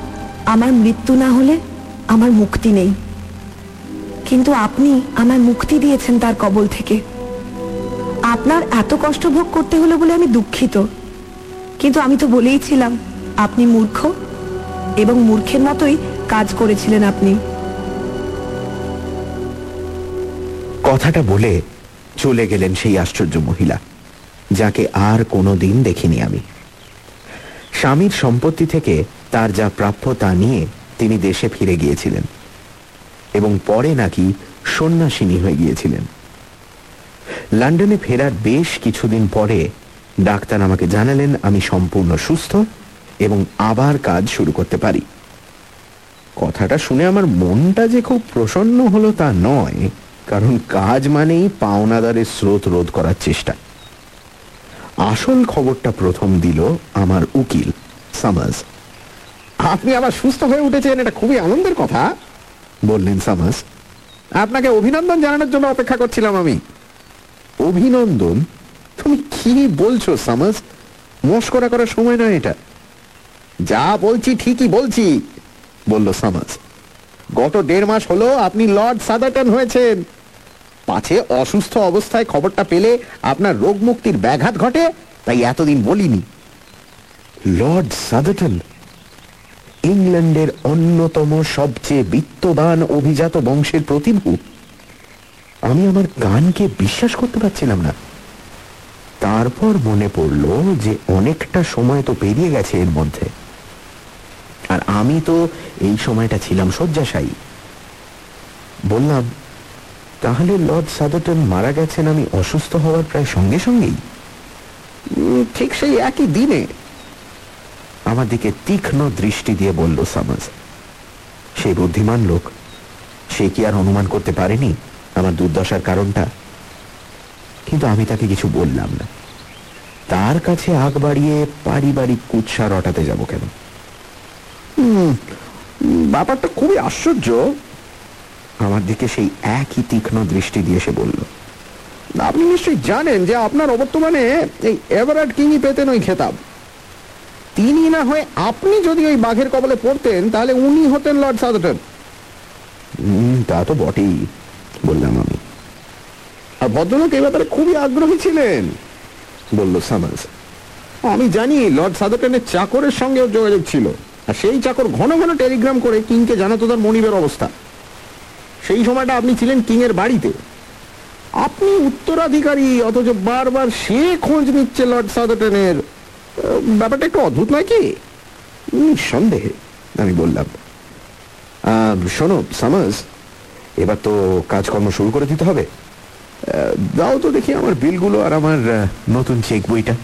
আমার মৃত্যু না হলে আমার মুক্তি নেই। কিন্তু আপনি আমার মুক্তি দিয়েছেন তার কবল থেকে। আপনার এত কষ্ট ভোগ করতে হলো বলে আমি দুঃখিত। কিন্তু আমি তো বলেইছিলাম আপনি মূর্খ এবং মূর্খের মতোই কাজ করেছিলেন আপনি। কথাটা বলে চলে গেলেন সেই আশ্চর্য মহিলা, যাকে আর কোনো দিন দেখিনি আমি। স্বামীর সম্পত্তি থেকে তার যা প্রাপ্য তা নিয়ে তিনি দেশে ফিরে গিয়েছিলেন এবং পরে নাকি সন্ন্যাসিনী হয়ে গিয়েছিলেন। লন্ডনে ফেরার বেশ কিছুদিন পরে ডাক্তার আমাকে জানালেন, আমি সম্পূর্ণ সুস্থ এবং আবার কাজ শুরু করতে পারি। কথাটা শুনে আমার মনটা যে খুব প্রসন্ন হলো তা নয়, কারণ কাজ মানেই পাওনাদারের স্রোত রোধ করার চেষ্টা। আসল খবরটা প্রথম দিল আমার উকিল সামাজ আপনি আবার সুস্থ হয়ে উঠেছেন, এটা খুবই আনন্দের কথা, বললেন সামাজ আপনাকে অভিনন্দন জানানোর জন্য অপেক্ষা করছিলাম আমি। অভিনন্দন? তুমি কি বলছো সামাজ মস্করা করার সময় নয় এটা। যা বলছি ঠিকই বলছি, বলল সামাজ। গত দেড় মাস হলো আপনি লর্ড সাদাটন হয়েছেন। পাছে অসুস্থ অবস্থায় খবরটা পেলে আপনার রোগ মুক্তির ব্যাঘাত ঘটে, তাই এতদিন বলিনি। লর্ড সাদাটন ইংল্যান্ডের অন্যতম সবচেয়ে বিত্তবান অভিজাত বংশের প্রতিভু। আমি আমার গানকে বিশ্বাস করতে পারছিলাম না। তারপর মনে পড়ল যে অনেকটা সময় তো পেরিয়ে গেছে এর মধ্যে। আর আমি তো এই সময়টা ছিলাম শয্যাশায়ী। বললাম, তাহলে লর্ড সাদাটন মারা গেছেন, আমি অসুস্থ হওয়ার প্রায় সঙ্গে সঙ্গেই। ঠিক সেই একই দিনে। আমার দিকে তীক্ষ্ণ দৃষ্টি দিয়ে বলল সামাজ সেই বুদ্ধিমান লোক, সে কি আর অনুমান করতে পারেনি আমার দুর্দশার কারণটা? কিন্তু আমি তাকে কিছু বললাম না। তার কাছে আগ বাড়িয়ে পারিবারিক কুৎসা রটাতে যাব কেন? ব্যাপারটা খুবই আশ্চর্য। আমার দিকে সেই একই তীক্ষ্ণ দৃষ্টি দিয়ে সে বলল আপনি নিশ্চয়ই জানেন যে আপনার অবর্তমানে এই এভারার্ড কিংই পেতেন ওই খেতাব। তিনি না হয়ে আপনি যদি ওই বাঘের কবলে পড়তেন তাহলে উনি হতেন লর্ড সাদাটন "হুম, তা তো বটেই বললাম আমি। আর ভদ্রলোক এই ব্যাপারে খুবই আগ্রহী ছিলেন বলল সামাজ আমি জানি লর্ড সাদাটনের চাকরের সঙ্গেও যোগাযোগ ছিল। আর সেই চাকর ঘন ঘন টেলিগ্রাম করে কিংকে জানাতো তার মনিবের অবস্থা। সেই সময়টা আপনি ছিলেন কিংয়ের বাড়িতে। আপনি উত্তরাধিকারী অথচ বারবার সে খোঁজ নিচ্ছে লর্ড সাদাটনের ব্যাপারটা একটু অদ্ভুত নয় কি? নিঃসন্দেহে আমি বললাম। "আহ, শোনো সামাজ এবার তো কাজকর্ম শুরু করে দিতে হবে। দাও তো দেখি আমার বিলগুলো আর আমার নতুন চেক বইটা।